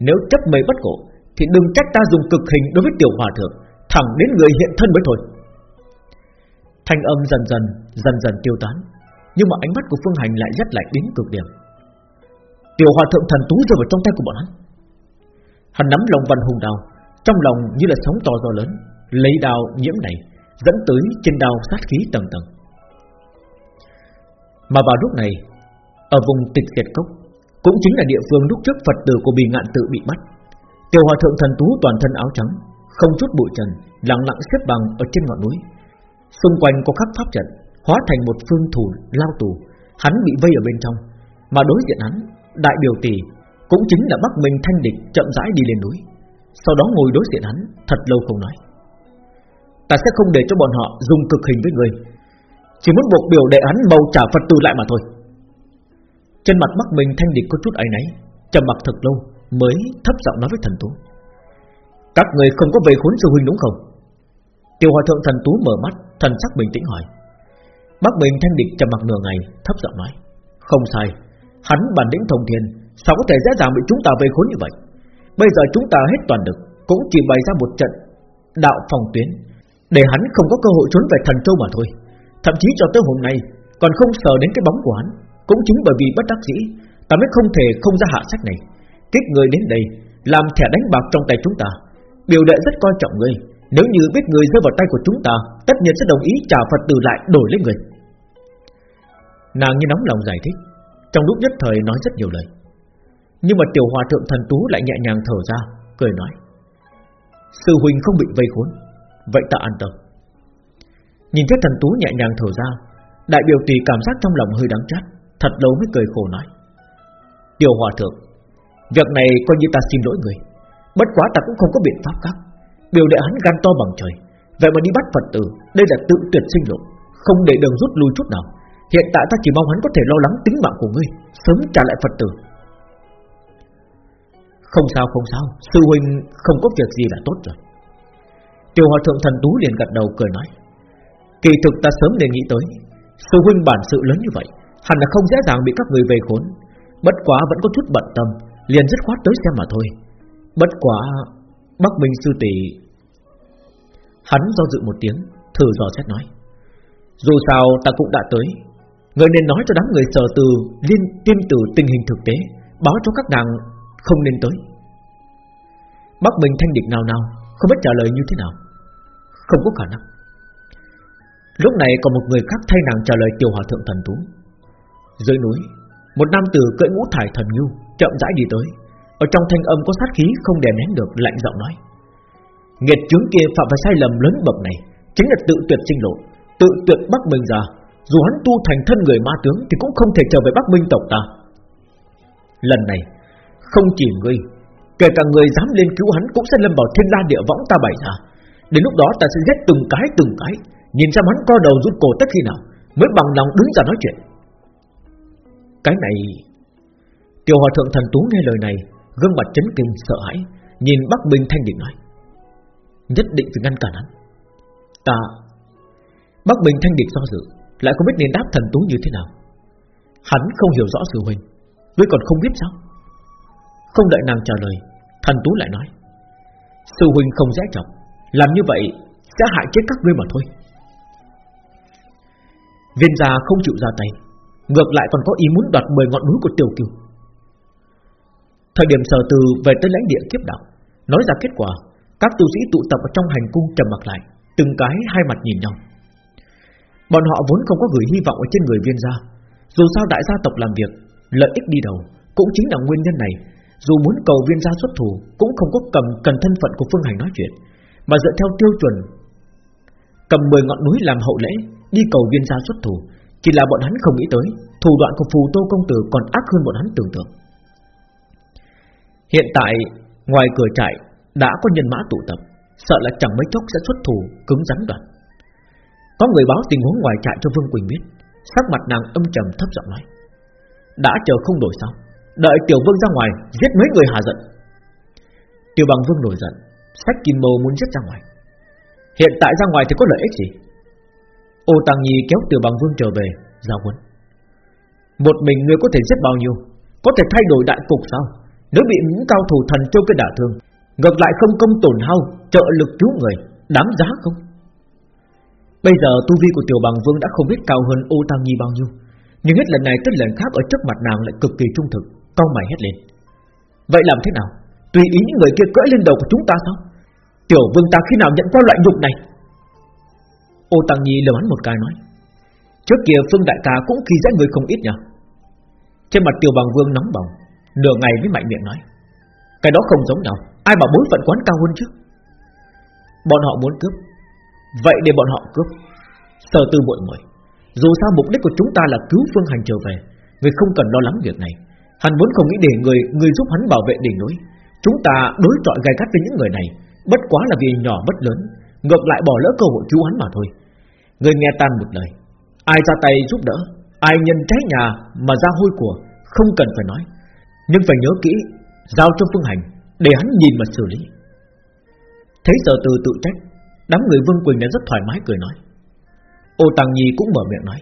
Nếu chấp mây bất cổ Thì đừng trách ta dùng cực hình đối với tiểu hòa thượng, Thẳng đến người hiện thân mới thôi. Thanh âm dần dần Dần dần tiêu tán, Nhưng mà ánh mắt của Phương Hành lại rất lạnh đến cực điểm. Tiểu hòa thượng thần tú rơi vào trong tay của bọn hắn. Hắn nắm lòng văn hùng đào, Trong lòng như là sóng to gió lớn. Lấy đao nhiễm này, Dẫn tới trên đao sát khí tầng tầng. Mà vào lúc này, Ở vùng tịch diệt cốc, Cũng chính là địa phương lúc trước Phật tử của bì ngạn tự bị bắt, Tiểu hòa thượng thần tú toàn thân áo trắng, Không chút bụi trần, Lặng lặng xếp bằng ở trên ngọn núi. Xung quanh có khắc pháp trận, Hóa thành một phương thủ lao tù, Hắn bị vây ở bên trong. Mà đối diện hắn, Đại biểu tỷ Cũng chính là Bắc Minh Thanh Địch chậm rãi đi lên núi. Sau đó ngồi đối diện hắn, Thật lâu không nói. Ta sẽ không để cho bọn họ dùng cực hình với người Chỉ muốn buộc biểu đệ hắn bầu trả Phật tử lại mà thôi. Trên mặt Bắc Minh Thanh Địch có chút ấy nấy trầm mặc thật lâu Mới thấp giọng nói với thần tú. Các người không có về khốn sư huynh đúng không? Tiêu hòa thượng thần tú mở mắt, Thần sắc bình tĩnh hỏi. Bắc Bình Thanh Địch trầm mặc nửa ngày, Thấp giọng nói. Không sai, Hắn bản lĩnh thông thiên, Sao có thể dễ dàng bị chúng ta vây khốn như vậy? Bây giờ chúng ta hết toàn lực, Cũng chỉ bày ra một trận đạo phòng tuyến. Để hắn không có cơ hội trốn về thần châu mà thôi. Thậm chí cho tới hôm nay, Còn không sờ đến cái bóng của hắn. Cũng chính bởi vì bất đắc dĩ, Ta mới không thể không ra hạ sách này. Kích người đến đây, Làm thẻ đánh bạc trong tay chúng ta. Biểu đệ rất coi trọng ngươi. Nếu như biết người rơi vào tay của chúng ta, Tất nhiên sẽ đồng ý trả Phật tử lại đổi lấy người. Nàng như nóng lòng giải thích, Trong lúc nhất thời nói rất nhiều lời. Nhưng mà tiểu hòa thượng thần tú lại nhẹ nhàng thở ra, Cười nói, Sư huynh không bị vây khốn. Vậy ta an tâm. Nhìn thấy thần tú nhẹ nhàng thở ra, Đại biểu tỷ cảm giác trong lòng hơi đắng chát, Thật lâu mới cười khổ nói. Tiểu hòa thượng, Việc này coi như ta xin lỗi người. Bất quá ta cũng không có biện pháp khác. Biểu đệ hắn gan to bằng trời, Vậy mà đi bắt Phật tử, Đây là tự tuyệt sinh lộ, Không để đường rút lui chút nào. Hiện tại ta chỉ mong hắn có thể lo lắng tính mạng của ngươi, Sớm trả lại Phật tử. Không sao không sao, Sư huynh không có việc gì là tốt rồi. Tiểu hòa thượng thần tú liền gật đầu cười nói, Kỳ thực ta sớm nên nghĩ tới, Sư huynh bản sự lớn như vậy, Hẳn là không dễ dàng bị các người về khốn. Bất quá vẫn có chút bận tâm, Liền dứt khoát tới xem mà thôi. Bất quá, Bắc Minh sư tỷ Hắn do dự một tiếng, Thử dò xét nói, Dù sao ta cũng đã tới, Người nên nói cho đám người sở từ, Liên tiên từ tình hình thực tế, Báo cho các nàng không nên tới. Bắc Minh thanh địch nào nào Không biết trả lời như thế nào. Không có khả năng. Lúc này còn một người khác thay nàng trả lời tiểu hòa thượng thần tú. Dưới núi, Một nam tử cưỡi ngũ thải thần nhu Chậm rãi đi tới. Ở trong thanh âm có sát khí không đè nén được, Lạnh giọng nói. Nghiệt chướng kia phạm phải sai lầm lớn bậc này, Chính là tự tuyệt sinh lộ, Tự tuyệt Bắc Minh ra. Dù hắn tu thành thân người ma tướng Thì cũng không thể trở về Bắc Minh tộc ta. Lần này, Không chỉ ngươi, Kể cả người dám lên cứu hắn Cũng sẽ lâm vào thiên la địa võng ta bày ra. Đến lúc đó ta sẽ giết từng cái từng cái. Nhìn xem hắn co đầu rút cổ tất khi nào Mới bằng lòng đứng ra nói chuyện. Cái này, Tiểu hòa thượng thần tú nghe lời này, Gương mặt chấn kinh, sợ hãi, Nhìn Bắc Bình thanh định nói, Nhất định phải ngăn cản hắn. Ta, Bắc Bình thanh định do dự, Lại không biết nên đáp thần tú như thế nào. Hắn không hiểu rõ sự huynh Ngươi còn không biết sao? Không đợi nàng trả lời, Thần tú lại nói Sư huynh không dễ chọc làm như vậy sẽ hại chết các ngươi mà thôi. Viên gia không chịu ra tay, Ngược lại còn có ý muốn đoạt 10 ngọn núi của tiểu kiều. Thời điểm sở từ về tới lãnh địa kiếp đạo, Nói ra kết quả, Các tu sĩ tụ tập ở trong hành cung trầm mặc lại, Từng cái hai mặt nhìn nhau. Bọn họ vốn không có gửi hy vọng ở trên người viên gia, Dù sao đại gia tộc làm việc, Lợi ích đi đầu Cũng chính là nguyên nhân này. Dù muốn cầu viên gia xuất thủ, Cũng không có cầm, cần thân phận của Phương Hành nói chuyện. Mà dựa theo tiêu chuẩn, Cầm 10 ngọn núi làm hậu lễ, Đi cầu viên gia xuất thủ, Chỉ là bọn hắn không nghĩ tới, Thủ đoạn của phù tô công tử còn ác hơn bọn hắn tưởng tượng. Hiện tại, Ngoài cửa trại, Đã có nhân mã tụ tập, Sợ là chẳng mấy chốc sẽ xuất thủ, Cứng rắn đoạn Có người báo tình huống ngoài trại cho Vương Quỳnh biết, Sắc mặt nàng âm trầm thấp giọng nói. Đã chờ không đổi sao? Đợi tiểu vương ra ngoài, Giết mấy người hà giận. Tiểu bằng vương nổi giận. Sách kim mô muốn giết ra ngoài. Hiện tại ra ngoài thì có lợi ích gì? Ô Tăng Nhi kéo Tiểu Bằng Vương trở về Giao huấn. Một mình ngươi có thể giết bao nhiêu? Có thể thay đổi đại cục sao? Nếu bị những cao thủ thần châu cái đả thương, Ngược lại không công tổn hao, Trợ lực cứu người, Đáng giá không? Bây giờ tu vi của Tiểu Bằng Vương đã không biết cao hơn Ô Tăng Nhi bao nhiêu, Nhưng hết lần này tới lần khác ở trước mặt nàng lại cực kỳ trung thực Cao mày hết lên. Vậy làm thế nào? Tùy ý những người kia cưỡi lên đầu của chúng ta sao? Tiểu vương ta khi nào nhận qua loại nhục này? Ô Tăng Nhi lừa hắn một cái nói, Trước kia Phương Đại ca cũng khi dễ người không ít nhỉ Trên mặt Tiểu Bằng Vương nóng bỏng, Nửa ngày mới mạnh miệng nói, Cái đó không giống nhau, Ai bảo bối phận quán cao hơn chứ? Bọn họ muốn cướp, Vậy để bọn họ cướp. Sở tư muội muội, Dù sao mục đích của chúng ta là cứu Phương Hành trở về, Người không cần lo lắng việc này. Hắn muốn không nghĩ để người người giúp hắn bảo vệ đỉnh núi. Chúng ta đối chọi gai gắt với những người này, Bất quá là vì nhỏ bất lớn, Ngược lại bỏ lỡ cơ hội cứu hắn mà thôi. Người nghe tan một lời. Ai ra tay giúp đỡ, Ai nhân trái nhà mà ra hôi của, Không cần phải nói. Nhưng phải nhớ kỹ, Giao cho phương hành, Để hắn nhìn mà xử lý. Thấy sở từ tự trách, Đám người Vương Quỳnh đã rất thoải mái cười nói. Ô tàng Nhi cũng mở miệng nói.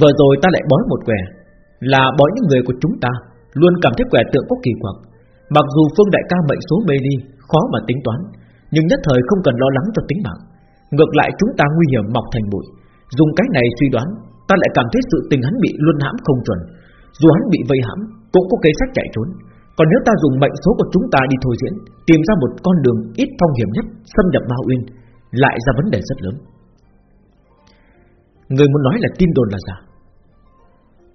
Vừa rồi ta lại bói một quẻ, Là bói những người của chúng ta, Luôn cảm thấy quẻ tượng có kỳ quặc. Mặc dù Phương Đại ca mệnh số mê ly Khó mà tính toán, Nhưng nhất thời không cần lo lắng cho tính mạng. Ngược lại chúng ta nguy hiểm mọc thành bụi. Dùng cái này suy đoán, Ta lại cảm thấy sự tình hắn bị luân hãm không chuẩn. Dù hắn bị vây hãm, Cũng có kế sách chạy trốn. Còn nếu ta dùng mệnh số của chúng ta đi thôi diễn, Tìm ra một con đường ít phong hiểm nhất, Xâm nhập Ma Uyên, Lại ra vấn đề rất lớn. Người muốn nói là tin đồn là giả.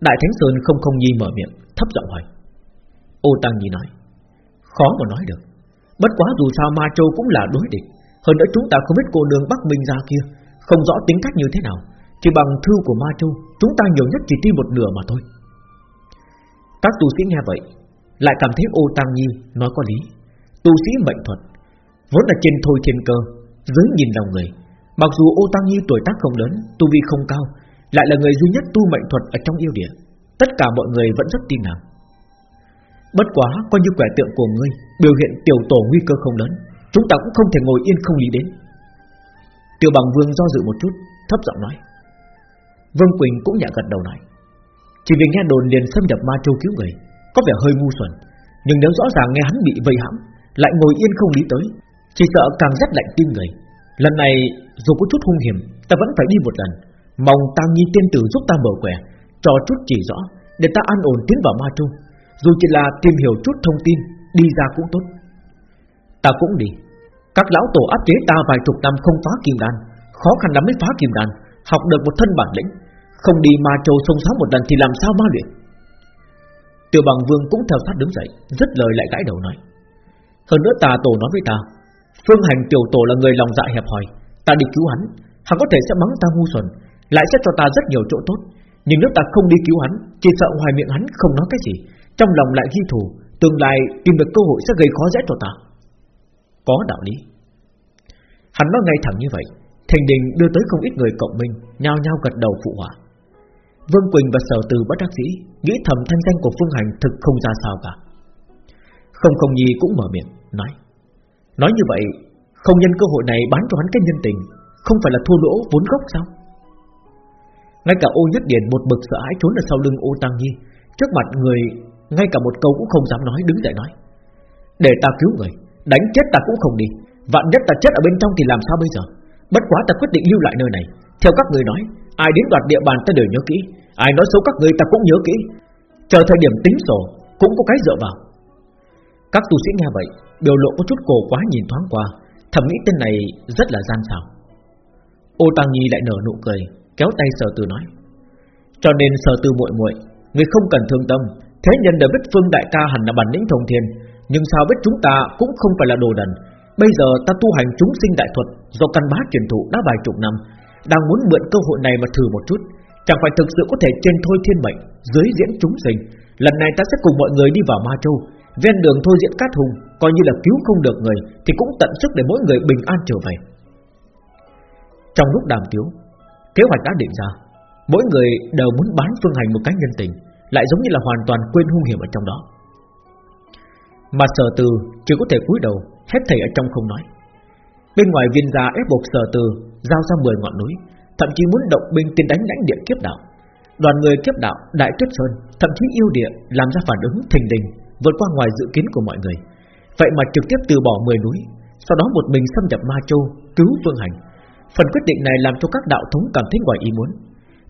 Đại Thánh Sơn không không nhi mở miệng, Thấp giọng hỏi. Ô Tăng Nhi nói Khó mà nói được. Bất quá dù sao Ma Châu cũng là đối địch. Hơn nữa chúng ta không biết cô nương Bắc Minh ra kia Không rõ tính cách như thế nào. Chỉ bằng thư của Ma Châu, Chúng ta nhiều nhất chỉ tin một nửa mà thôi. Các tu sĩ nghe vậy, Lại cảm thấy ô tăng nhi nói có lý. Tu sĩ mệnh thuật, Vốn là trên thôi thiên cơ, Dưới nhìn lòng người. Mặc dù ô tăng nhi tuổi tác không lớn, Tu vi không cao, Lại là người duy nhất tu mệnh thuật ở trong yêu địa. Tất cả mọi người vẫn rất tin nàng. Bất quá, coi như quẻ tượng của ngươi, Biểu hiện tiểu tổ nguy cơ không lớn, Chúng ta cũng không thể ngồi yên không lý đến. Tiểu bằng vương do dự một chút, Thấp giọng nói. Vương Quỳnh cũng nhẹ gật đầu nói. Chỉ vì nghe đồn liền xâm nhập ma châu cứu người, Có vẻ hơi ngu xuẩn, Nhưng nếu rõ ràng nghe hắn bị vây hãm, Lại ngồi yên không lý tới, Chỉ sợ càng rất lạnh tim người. Lần này, dù có chút hung hiểm, Ta vẫn phải đi một lần. Mong tăng nhi tiên tử giúp ta mở quẻ, Cho chút chỉ rõ, Để ta an ổn tiến vào ma châu. Dù chỉ là tìm hiểu chút thông tin, Đi ra cũng tốt. Ta cũng đi. Các lão tổ áp chế ta vài chục năm không phá kim đan, Khó khăn lắm mới phá kim đan, Học được một thân bản lĩnh. Không đi ma châu sông sáo một lần thì làm sao ma luyện? Tiểu bằng vương cũng theo sát đứng dậy Rất lời lại gãi đầu nói. Hơn nữa tà tổ nói với ta, Phương hành tiểu tổ là người lòng dạ hẹp hòi. Ta đi cứu hắn Hắn có thể sẽ mắng ta ngu xuẩn, Lại sẽ cho ta rất nhiều chỗ tốt. Nhưng nếu ta không đi cứu hắn, Chỉ sợ ngoài miệng hắn không nói cái gì. Trong lòng lại ghi thù, Tương lai tìm được cơ hội sẽ gây khó dễ cho ta. Có đạo lý. Hắn nói ngay thẳng như vậy, thành đình đưa tới không ít người cộng minh, Nhao nhao gật đầu phụ họa. Vương Quỳnh và Sở Từ bất đắc dĩ, Nghĩ thầm thanh danh của Phương Hành thực không ra sao cả. Không không nhi cũng mở miệng, Nói. Nói như vậy, Không nhân cơ hội này bán cho hắn cái nhân tình, Không phải là thua lỗ vốn gốc sao? Ngay cả ô nhất điển một bực sợ hãi trốn ở sau lưng ô tăng nhi, Trước mặt người ngay cả một câu cũng không dám nói, đứng dậy nói. Để ta cứu người, Đánh chết ta cũng không đi. Vạn nhất ta chết ở bên trong thì làm sao bây giờ? Bất quá ta quyết định lưu lại nơi này. Theo các người nói, Ai đến đoạt địa bàn ta đều nhớ kỹ. Ai nói xấu các người ta cũng nhớ kỹ. Chờ thời điểm tính sổ, Cũng có cái dựa vào. Các tu sĩ nghe vậy, Biểu lộ có chút cổ quá nhìn thoáng qua. Thầm nghĩ tên này rất là gian xảo. Ô Tăng Nhi lại nở nụ cười, Kéo tay sở từ nói. Cho nên sở từ muội muội, Người không cần thương tâm Thế nhân đã biết Phương Đại ca hẳn là bản lĩnh thông thiên, Nhưng sao biết chúng ta cũng không phải là đồ đần. Bây giờ ta tu hành chúng sinh đại thuật Do căn bá truyền thụ đã vài chục năm, Đang muốn mượn cơ hội này mà thử một chút. Chẳng phải thực sự có thể trên thôi thiên mệnh, Dưới diễn chúng sinh. Lần này ta sẽ cùng mọi người đi vào Ma Châu, Ven đường thôi diễn cát hùng, Coi như là cứu không được người, Thì cũng tận sức để mỗi người bình an trở về. Trong lúc đàm tiếu, Kế hoạch đã định ra, Mỗi người đều muốn bán phương hành một cái nhân tình. Lại giống như là hoàn toàn quên hung hiểm ở trong đó. Mà sở từ chỉ có thể cúi đầu, Hết thảy ở trong không nói. Bên ngoài viên gia ép buộc sở từ, Giao ra 10 ngọn núi, Thậm chí muốn động binh tiến đánh lãnh địa kiếp đạo. Đoàn người kiếp đạo, Đại Tuyết Sơn, Thậm chí yêu địa làm ra phản ứng thình đình Vượt qua ngoài dự kiến của mọi người. Vậy mà trực tiếp từ bỏ 10 núi, Sau đó một mình xâm nhập Ma Châu, Cứu Vương Hành. Phần quyết định này làm cho các đạo thống cảm thấy ngoài ý muốn.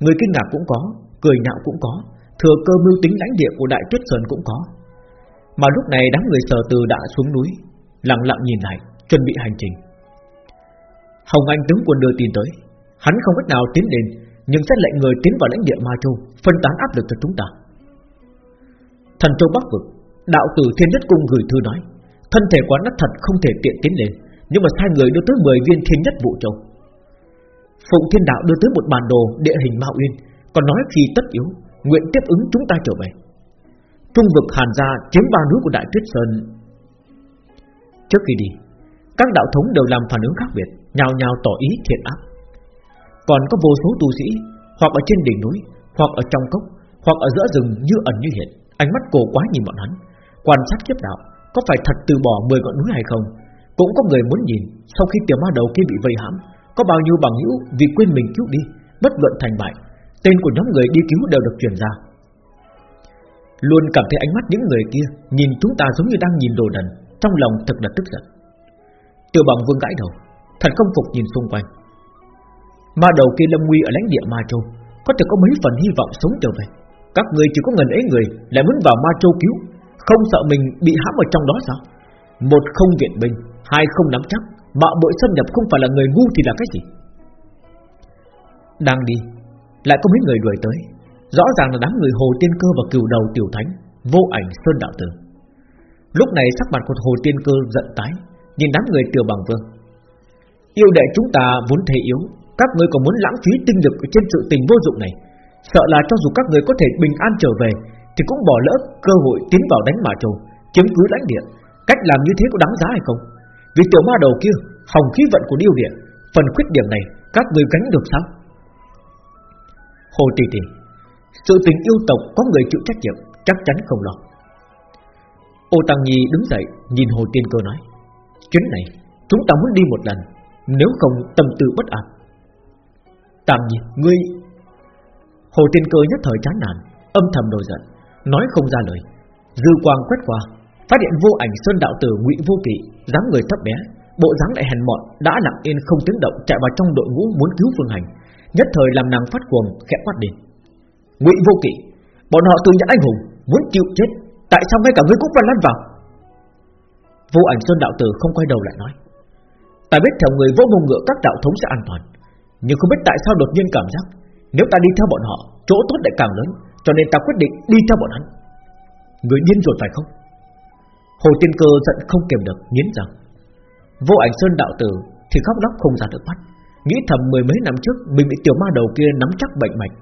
Người kinh ngạc cũng có, Cười nhạo cũng có Thừa cơ mưu tính lãnh địa của Đại Tuyết Sơn cũng có Mà lúc này đám người sở từ đã xuống núi lặng lặng nhìn lại, chuẩn bị hành trình. Hồng Anh tướng quân đưa tin tới, hắn không cách nào tiến đến, nhưng sẽ lệnh người tiến vào lãnh địa Ma Châu, phân tán áp lực cho chúng ta. Thần Châu Bắc vực, đạo tử Thiên Nhất Cung gửi thư nói, thân thể quán đất thật không thể tiện tiến lên, nhưng mà sai người đưa tới 10 viên Thiên Nhất Vũ Châu. Phụng Thiên Đạo đưa tới một bản đồ địa hình mạo Uyên, còn nói khi tất yếu, nguyện tiếp ứng chúng ta trở về. Trung vực Hàn gia chiếm ba núi của Đại Tuyết Sơn. Trước khi đi, Các đạo thống đều làm phản ứng khác biệt, Nhào nhào tỏ ý thiện ác. Còn có vô số tu sĩ, Hoặc ở trên đỉnh núi, Hoặc ở trong cốc, Hoặc ở giữa rừng như ẩn như hiện, Ánh mắt cổ quá nhìn bọn hắn, Quan sát kiếp đạo, Có phải thật từ bỏ 10 ngọn núi hay không? Cũng có người muốn nhìn, Sau khi tiểu ma đầu kia bị vây hãm, Có bao nhiêu bằng hữu vì quên mình cứu đi, Bất luận thành bại Tên của nhóm người đi cứu đều được truyền ra. Luôn cảm thấy ánh mắt những người kia Nhìn chúng ta giống như đang nhìn đồ đần, trong lòng thật là tức giận. Tiểu bằng vương gãi đầu, Thật không phục nhìn xung quanh. Ma đầu kia lâm nguy ở lãnh địa Ma Châu, Có thể có mấy phần hy vọng sống trở về. Các người chỉ có ngần ấy người Lại muốn vào Ma Châu cứu, Không sợ mình bị hãm ở trong đó sao? Một không viện binh, Hai không nắm chắc Mạo bội xâm nhập không phải là người ngu thì là cái gì? Đang đi lại có mấy người đuổi tới. Rõ ràng là đám người Hồ Tiên Cơ và cửu đầu Tiểu Thánh, Vô ảnh Sơn Đạo Tử. Lúc này sắc mặt của Hồ Tiên Cơ giận tái, Nhìn đám người tiểu bằng vương. Yêu đệ chúng ta vốn thể yếu, Các người còn muốn lãng phí tinh lực trên sự tình vô dụng này. Sợ là cho dù các người có thể bình an trở về, Thì cũng bỏ lỡ cơ hội tiến vào đánh Mã Châu, Chiếm cứ lãnh địa. Cách làm như thế có đáng giá hay không? Vì tiểu ma đầu kia hỏng khí vận của điêu địa, Phần khuyết điểm này các người gánh được sao? Hồ Tỷ Tỷ Sự tình yêu tộc có người chịu trách nhiệm, Chắc chắn không lo. Ô Tăng Nhi đứng dậy, Nhìn Hồ Tiên Cơ nói, Chuyến này, chúng ta muốn đi một lần, Nếu không tâm tư bất an. Tăng Nhi, ngươi Hồ Tiên Cơ nhất thời chán nản, Âm thầm nổi giận, Nói không ra lời. Dư quang quét qua, Phát hiện vô ảnh Sơn Đạo Tử ngụy Vô Kỵ, dáng người thấp bé, Bộ dáng lại hèn mọn, Đã lặng yên không tiếng động, chạy vào trong đội ngũ muốn cứu Phương Hành. Nhất thời làm nàng phát cuồng, khẽ quát đi Ngụy Vô Kỵ, Bọn họ từ những anh hùng, Muốn chịu chết, Tại sao ngay cả ngươi cũng phải lăn vào? Vô ảnh Sơn Đạo Tử không quay đầu lại nói. Ta biết theo người vô ngôn ngựa các đạo thống sẽ an toàn, Nhưng không biết tại sao đột nhiên cảm giác, Nếu ta đi theo bọn họ, Chỗ tốt lại càng lớn, Cho nên ta quyết định đi theo bọn hắn. Người điên rồi phải không? Hồ Tiên Cơ giận không kiềm được, nghiến rằng Vô ảnh Sơn Đạo Tử Thì khóc lóc không ra được mắt. Nghĩ thầm mười mấy năm trước, Mình bị tiểu ma đầu kia nắm chắc bệnh mạch.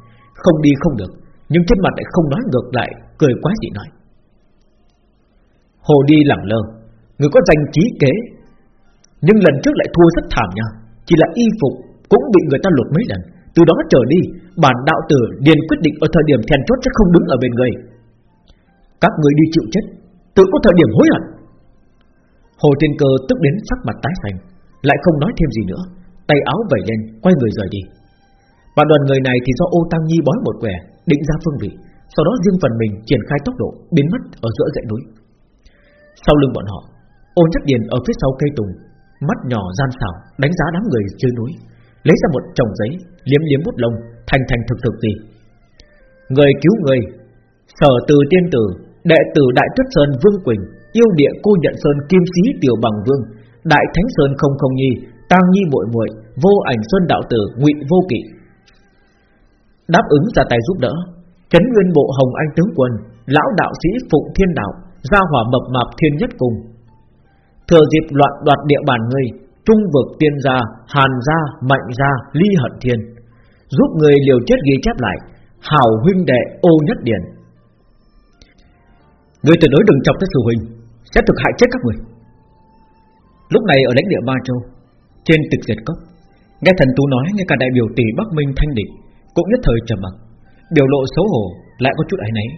Không đi không được, Nhưng trên mặt lại không nói ngược lại, Cười quá dị nói. Hồ đi lẳng lơ, Người có danh trí kế. Nhưng lần trước lại thua rất thảm nha, Chỉ là y phục cũng bị người ta lột mấy lần. Từ đó trở đi, Bản đạo tử điền quyết định ở thời điểm then chốt chắc không đứng ở bên người. Các người đi chịu chết, Tự có thời điểm hối hận. Hồ Thiên Cơ tức đến sắc mặt tái xanh, Lại không nói thêm gì nữa. Tay áo vẩy lên, quay người rời đi. Và đoàn người này thì do ô Tăng Nhi bói một quẻ, Định ra phương vị, Sau đó riêng phần mình triển khai tốc độ, Biến mất ở giữa dãy núi. Sau lưng bọn họ, Ô Nhất Điền ở phía sau cây tùng, Mắt nhỏ gian xảo, đánh giá đám người dưới núi, Lấy ra một chồng giấy, Liếm liếm bút lông, Thành thành thực thực gì. Người cứu người, Sở từ tiên tử, Đệ tử Đại Tuyết Sơn Vương Quỳnh, Yêu địa cô nhận Sơn Kim Sĩ Tiểu Bằng Vương, Đại Thánh Sơn Không Không Nhi Tang Nhi muội muội, Vô ảnh Xuân Đạo Tử, Ngụy Vô Kỵ. Đáp ứng ra tay giúp đỡ, Chấn Nguyên Bộ Hồng Anh Tướng Quân, Lão Đạo Sĩ Phụng Thiên Đạo, Gia Hỏa Mập Mạp Thiên Nhất Cùng. Thừa dịp loạn đoạt địa bàn ngươi Trung vực tiên gia, Hàn gia, Mạnh gia, Ly Hận Thiên, Giúp người liều chết ghi chép lại Hảo huynh đệ ô nhất điển Người tuyệt đối đừng chọc tới sư huynh, Sẽ thực hại chết các người. Lúc này ở lãnh địa Ba Châu trên tịch diệt cốc, Nghe thần tú nói ngay cả đại biểu tỷ Bắc Minh Thanh Địch Cũng nhất thời trầm mặc. Biểu lộ xấu hổ Lại có chút ái náy.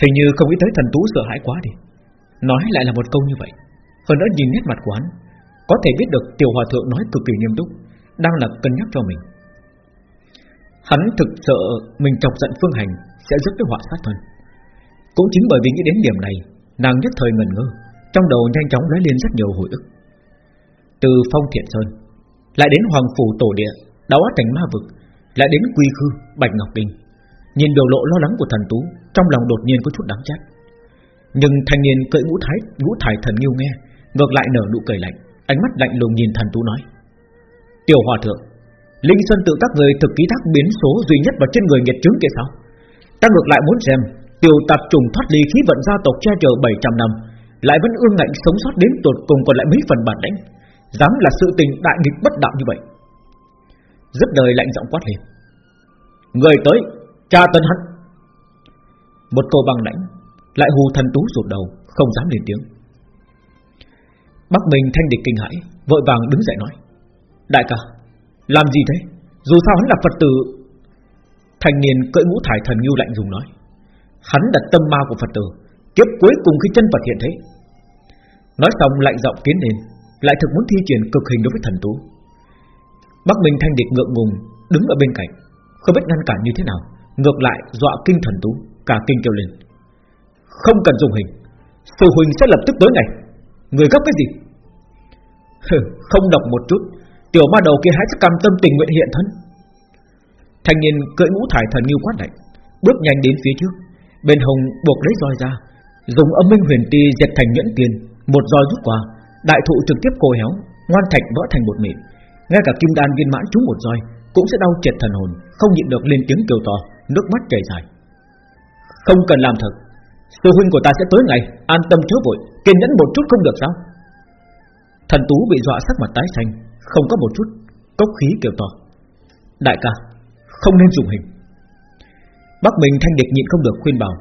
Hình như không nghĩ tới thần tú sợ hãi quá đi. Nói lại là một câu như vậy, Hơn nữa nhìn nét mặt của hắn, Có thể biết được tiểu hòa thượng nói cực kỳ nghiêm túc, Đang là cân nhắc cho mình. Hắn thực sợ Mình chọc giận phương hành Sẽ rất tới họa sát thân. Cũng chính bởi vì nghĩ đến điểm này, Nàng nhất thời ngần ngơ, Trong đầu nhanh chóng lóe lên rất nhiều hồi ức. Từ phong thiện sơn, Lại đến hoàng phủ tổ địa Đáo thành ma vực, Lại đến quy khư, bạch ngọc kinh Nhìn biểu lộ lo lắng của thần tú, Trong lòng đột nhiên có chút đáng trách Nhưng thanh niên cưỡi ngũ thái, ngũ thải thần nghiêu nghe, Ngược lại nở nụ cười lạnh, Ánh mắt lạnh lùng nhìn thần tú nói, Tiểu hòa thượng, Linh Sơn tự các người thực ký thác biến số duy nhất vào trên người nghiệt chứng kia sao? Ta ngược lại muốn xem, Tiểu tạp trùng thoát ly khí vận gia tộc che chở 700 năm, Lại vẫn ương ngạnh sống sót đến tột cùng còn lại mấy phần bản lĩnh Dám là sự tình đại nghịch bất đạo như vậy. Rất đời lạnh giọng quát lên. Người tới Cha tân hắn. Một câu băng lãnh, Lại hù thần tú rụt đầu, Không dám lên tiếng. Bắc Minh thanh địch kinh hãi, Vội vàng đứng dậy nói. Đại ca, Làm gì thế? Dù sao hắn là Phật tử. Thành niên cưỡi ngũ thải thần ngưu lạnh dùng nói. Hắn đặt tâm ma của Phật tử, Kiếp cuối cùng khi chân Phật hiện thế. Nói xong lạnh giọng tiến lên. Lại thực muốn thi triển cực hình đối với thần tú. Bắc Minh thanh địch ngượng ngùng Đứng ở bên cạnh. Không biết ngăn cản như thế nào Ngược lại dọa kinh thần tú Cả kinh kêu lên. Không cần dùng hình Sư huynh sẽ lập tức tới này, Người gấp cái gì? Không đọc một chút Tiểu ma đầu kia hãy sẽ cam tâm tình nguyện hiện thân. Thanh niên cưỡi ngũ thải thần nghiêu quát lạnh Bước nhanh đến phía trước. Bên hồng buộc lấy roi ra Dùng âm minh huyền ti dệt thành nhẫn tiền Một roi rút qua Đại thụ trực tiếp cô héo, Ngoan thạch vỡ thành một mịn. Ngay cả kim đan viên mãn trúng một roi Cũng sẽ đau triệt thần hồn, Không nhịn được lên tiếng kêu to, Nước mắt chảy dài. Không cần làm thật, Sư huynh của ta sẽ tới ngày An tâm chớ vội, Kiên nhẫn một chút không được sao? Thần tú bị dọa sắc mặt tái xanh, Không có một chút Cốc khí kêu to. Đại ca, Không nên dùng hình. Bắc Minh thanh địch nhịn không được khuyên bảo,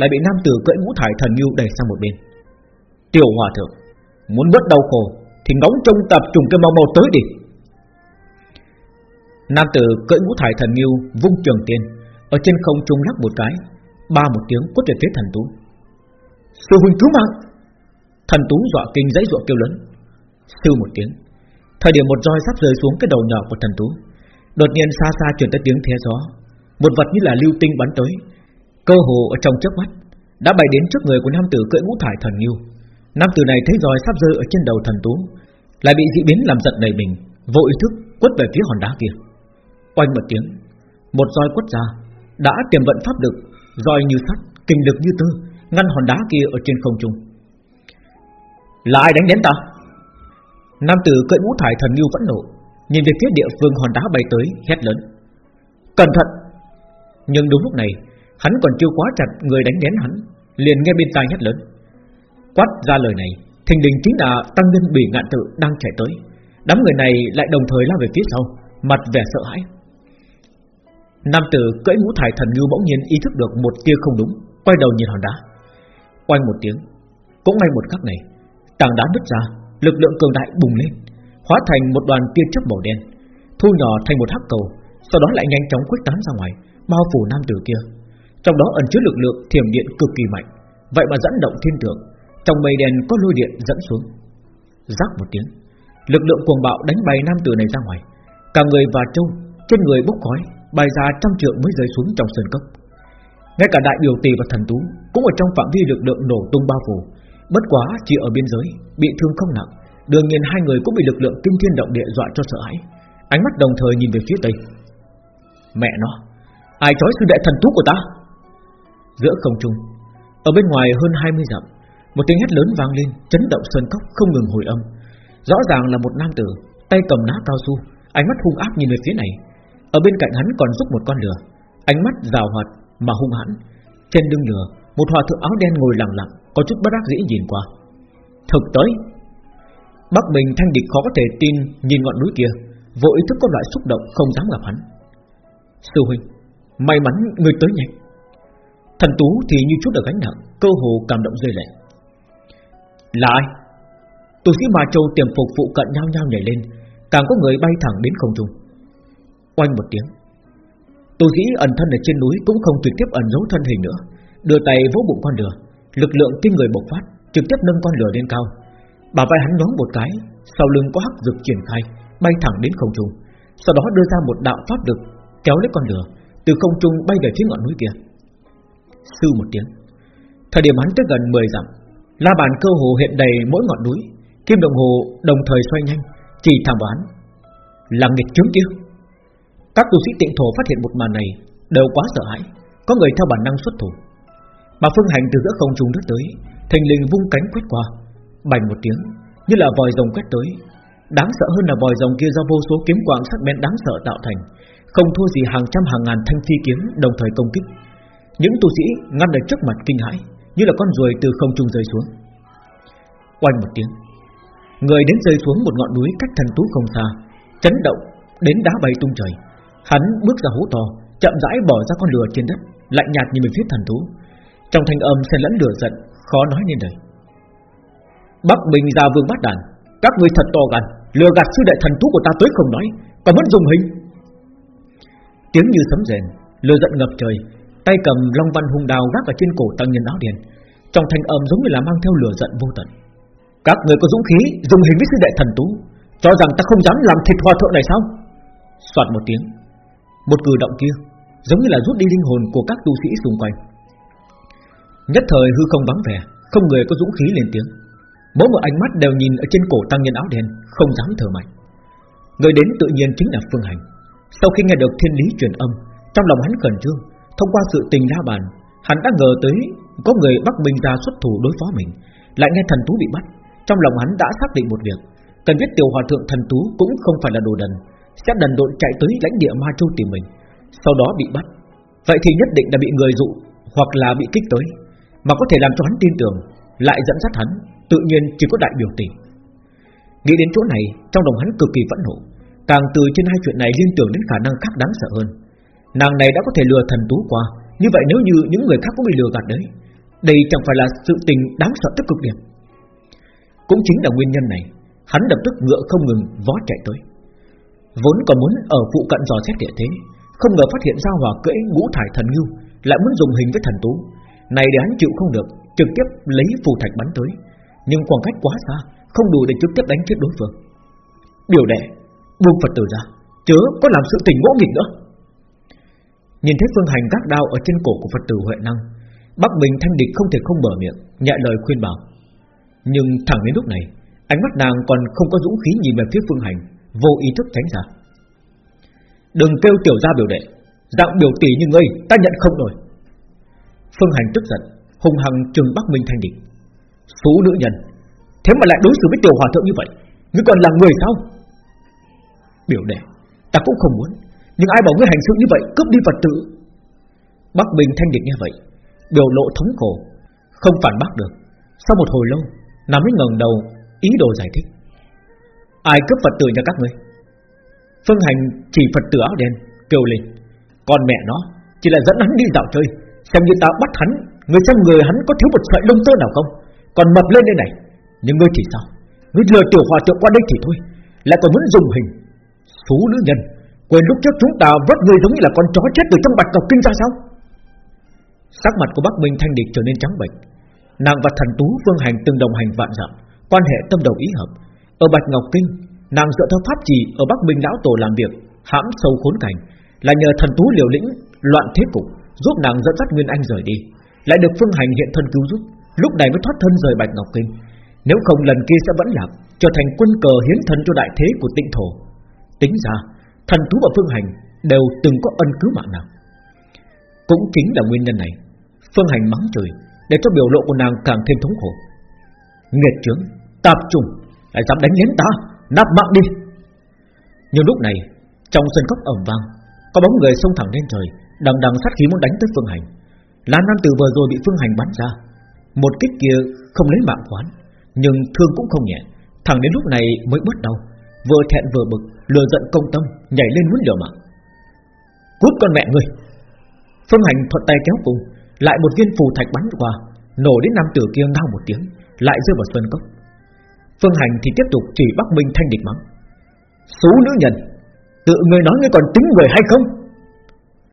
Lại bị nam tử cưỡi ngũ thải thần yêu đẩy sang một bên. Tiểu hòa thượng Muốn bớt đau khổ Thì ngóng trông tập trùng cái mau mau tới đi. Nam tử cưỡi ngũ thải thần yêu Vung trường tiên, Ở trên không trung lắc một cái, Ba một tiếng quất về phía thần tú. Sư huynh cứu mạng! Thần tú dọa kinh giấy dọa kêu lớn. Sư một tiếng, Thời điểm một roi sắp rơi xuống cái đầu nhỏ của thần tú, Đột nhiên xa xa truyền tới tiếng thế gió. Một vật như là lưu tinh bắn tới, Cơ hồ ở trong chớp mắt, Đã bay đến trước người của nam tử cưỡi ngũ thải thần yêu. Nam tử này thấy roi sắp rơi ở trên đầu thần tú Lại bị dị biến làm giật đầy mình vội ý thức quất về phía hòn đá kia. Oanh một tiếng Một roi quất ra Đã tiềm vận pháp lực roi như sắt, kinh lực như tơ Ngăn hòn đá kia ở trên không trung. Là ai đánh đến ta? Nam tử cưỡi mũ thải thần yêu vẫn nộ Nhìn về phía địa phương hòn đá bay tới Hét lớn. Cẩn thận! Nhưng đúng lúc này Hắn còn chưa quá chặt người đánh đến hắn Liền nghe bên tai hét lớn. Quát ra lời này, Thình đình chính là tăng nhân bỉ ngạn tự đang chạy tới. Đám người này lại đồng thời lao về phía sau, Mặt vẻ sợ hãi. Nam tử cưỡi ngũ thải thần ngưu bỗng nhiên ý thức được một tia không đúng, Quay đầu nhìn hòn đá. Quanh một tiếng, Cũng ngay một khắc này, Tảng đá nứt ra, Lực lượng cường đại bùng lên, Hóa thành một đoàn tia chớp màu đen, Thu nhỏ thành một hắc cầu, Sau đó lại nhanh chóng khuếch tán ra ngoài, Bao phủ nam tử kia. Trong đó ẩn chứa lực lượng thiểm điện cực kỳ mạnh, Vậy mà dẫn động thiên tượng. Trong mây đen có lôi điện dẫn xuống. Rắc một tiếng, Lực lượng cuồng bạo đánh bay nam tử này ra ngoài. Cả người và trâu Trên người bốc khói, Bay ra trăm trượng mới rơi xuống trong sơn cốc. Ngay cả đại biểu tỷ và thần tú Cũng ở trong phạm vi lực lượng nổ tung bao phủ. Bất quá chỉ ở biên giới, Bị thương không nặng, Đương nhiên hai người cũng bị lực lượng kinh thiên động địa dọa cho sợ hãi. Ánh mắt đồng thời nhìn về phía tây. Mẹ nó, Ai trói sư đệ thần tú của ta? Giữa không trung, Ở bên ngoài hơn 20 dặm một tiếng hét lớn vang lên, Chấn động sơn cốc không ngừng hồi âm. Rõ ràng là một nam tử, Tay cầm ná cao su, Ánh mắt hung ác nhìn về phía này. Ở bên cạnh hắn còn giúp một con lừa Ánh mắt rào hoạt mà hung hãn. Trên lưng lừa Một hòa thượng áo đen ngồi lặng lặng, Có chút bất đắc dĩ nhìn qua. Thực tới, Bắc Bình thanh địch khó có thể tin Nhìn ngọn núi kia, Vô ý thức có loại xúc động không dám gặp hắn. Sư huynh, May mắn người tới nhanh. Thần Tú thì như chút được gánh nặng, Cơ hồ cảm động rơi lệ. Là ai? Tù sĩ Ma Châu tiềm phục phụ cận nhau nhau nhảy lên, Càng có người bay thẳng đến không trung. Oanh một tiếng, tù sĩ ẩn thân ở trên núi Cũng không trực tiếp ẩn giấu thân hình nữa, Đưa tay vỗ bụng con lửa Lực lượng kinh người bộc phát, Trực tiếp nâng con lửa lên cao. Bà vai hắn nhón một cái, Sau lưng có hắc dược triển khai, Bay thẳng đến không trung. Sau đó đưa ra một đạo pháp lực, Kéo lấy con lửa Từ không trung bay về phía ngọn núi kia. Sư một tiếng, Thời điểm hắn tới gần 10 dặm La bàn cơ hồ hiện đầy mỗi ngọn núi, Kim đồng hồ đồng thời xoay nhanh, Chỉ thảm đoán Là nghịch chứng kia Các tu sĩ tịnh thổ phát hiện một màn này, Đều quá sợ hãi, Có người theo bản năng xuất thủ. Mà phương hành từ giữa không trung nước tới Thành linh vung cánh quét qua, Bành một tiếng, Như là vòi rồng quét tới. Đáng sợ hơn là vòi rồng kia do vô số kiếm quang sắc bén đáng sợ tạo thành, Không thua gì hàng trăm hàng ngàn thanh phi kiếm đồng thời công kích. Những tu sĩ ngăn ở trước mặt kinh hãi. Như là con ruồi từ không trung rơi xuống. Oanh một tiếng, Người đến rơi xuống một ngọn núi cách thần tú không xa, Chấn động Đến đá bay tung trời. Hắn bước ra hố to, Chậm rãi bỏ ra con lửa trên đất, Lạnh nhạt nhìn về phía thần tú Trong thanh âm xen lẫn lửa giận, Khó nói nên lời. Bắc Bình ra vương bát đàn, Các ngươi thật to gan, Lừa gạt sư đệ thần tú của ta tới không nói, Còn muốn dùng hình. Tiếng như sấm rền Lừa giận ngập trời Tay cầm long văn hung đào gác ở trên cổ tăng nhân áo đen. Trong thanh âm giống như là mang theo lửa giận vô tận. Các người có dũng khí, Dùng hình với sư đệ thần tú, Cho rằng ta không dám làm thịt hòa thượng này sao? Soạt một tiếng. Một cử động kia, Giống như là rút đi linh hồn của các tu sĩ xung quanh. Nhất thời hư không vắng vẻ, Không người có dũng khí lên tiếng. Mỗi một ánh mắt đều nhìn ở trên cổ tăng nhân áo đen, Không dám thở mạnh. Người đến tự nhiên chính là Phương Hành. Sau khi nghe được thiên lý truyền âm, Trong lòng hắn khẩn trương Thông qua sự tình la bàn, Hắn đã ngờ tới có người Bắc Minh ra xuất thủ đối phó mình, Lại nghe thần tú bị bắt. Trong lòng hắn đã xác định một việc, Cần biết tiểu hòa thượng thần tú cũng không phải là đồ đần, Sẽ đần độn chạy tới lãnh địa Ma Châu tìm mình, Sau đó bị bắt. Vậy thì nhất định là bị người dụ Hoặc là bị kích tới, Mà có thể làm cho hắn tin tưởng, Lại dẫn dắt hắn, Tự nhiên chỉ có đại biểu tình. Nghĩ đến chỗ này, Trong lòng hắn cực kỳ phẫn nộ, Càng từ trên hai chuyện này liên tưởng đến khả năng khác đáng sợ hơn. Nàng này đã có thể lừa thần tú qua Như vậy nếu như những người khác cũng bị lừa gạt đấy, Đây chẳng phải là sự tình đáng sợ tới cực điểm. Cũng chính là nguyên nhân này, Hắn lập tức ngựa không ngừng vó chạy tới. Vốn còn muốn ở phụ cận dò xét địa thế, Không ngờ phát hiện ra hòa cưỡi ngũ thải thần ngưu, Lại muốn dùng hình với thần tú. Này để hắn chịu không được, Trực tiếp lấy phù thạch bắn tới. Nhưng khoảng cách quá xa, Không đủ để trực tiếp đánh chết đối phương. Biểu đệ Buông Phật tử ra, Chớ có làm sự tình ngỗ nghịch nữa. Nhìn thấy phương hành gác đao ở trên cổ của Phật tử Huệ Năng, Bắc Bình thanh địch không thể không mở miệng, Nhẹ lời khuyên bảo. Nhưng thẳng đến lúc này, Ánh mắt nàng còn không có dũng khí nhìn về phía phương hành, Vô ý thức tránh ra. Đừng kêu tiểu gia biểu đệ, Dạng biểu tỷ như ngươi, ta nhận không nổi. Phương hành tức giận Hùng hằng trừng Bắc Minh thanh địch. Phú nữ nhân, Thế mà lại đối xử với tiểu hòa thượng như vậy, Ngươi còn là người sao? Biểu đệ, Ta cũng không muốn nhưng ai bảo ngươi hành sự như vậy? Cướp đi Phật tử. Bắc Bình thanh địch như vậy, Biểu lộ thống khổ, Không phản bác được. Sau một hồi lâu Nàng mới ngẩng đầu, Ý đồ giải thích. Ai cướp Phật tử nhà các ngươi? Phương Hành chỉ Phật tử áo đen, Kêu lên. Còn mẹ nó, Chỉ là dẫn hắn đi dạo chơi, Xem như ta bắt hắn, Người xem người hắn có thiếu một sợi lông tơ nào không? Còn mập lên đây này. Nhưng ngươi thì sao? Ngươi lừa tiểu hòa thượng qua đây thì thôi, Lại còn muốn dùng hình. Số nữ nhân. Quên lúc trước chúng ta vớt người giống như là con chó chết từ trong bạch cọc kinh ra sao? Sắc mặt của Bắc Minh Thanh Địch trở nên trắng bệch. Nàng và thần tú phương hành từng đồng hành vạn dặm, Quan hệ tâm đầu ý hợp. Ở Bạch Ngọc Kinh, Nàng dựa theo pháp trì ở Bắc Minh Lão Tổ làm việc, Hãm sâu khốn cảnh, Là nhờ thần tú liều lĩnh, Loạn thế cục, Giúp nàng dẫn dắt Nguyên Anh rời đi. Lại được phương hành hiện thân cứu giúp, Lúc này mới thoát thân rời Bạch Ngọc Kinh. Nếu không, lần kia sẽ vẫn lạc, Trở thành quân cờ hiến thân cho đại thế của tịnh thổ. Tính ra Thần thú và Phương Hành đều từng có ân cứu mạng nào? Cũng chính là nguyên nhân này Phương Hành mắng trời Để cho biểu lộ của nàng càng thêm thống khổ. Nghiệt trướng, tạp trùng Lại dám đánh lén ta, nạp mạng đi. Nhưng lúc này Trong sân cốc ẩm vang Có bóng người xông thẳng lên trời Đằng đằng sát khí muốn đánh tới Phương Hành. Lan Nam Tử vừa rồi bị Phương Hành bắn ra Một kích kia không lấy mạng quán Nhưng thương cũng không nhẹ Thẳng đến lúc này mới bớt đau Vừa thẹn vừa bực, lừa giận công tâm, nhảy lên muốn liều mạng. Cút con mẹ ngươi. Phương hành thuận tay kéo cùng, lại một viên phù thạch bắn qua, nổ đến nam tử kia ngao một tiếng, lại rơi vào sân cốc. Phương hành thì tiếp tục chỉ bắc minh thanh địch mắng. Số nữ nhân, tự ngươi nói ngươi còn tính người hay không?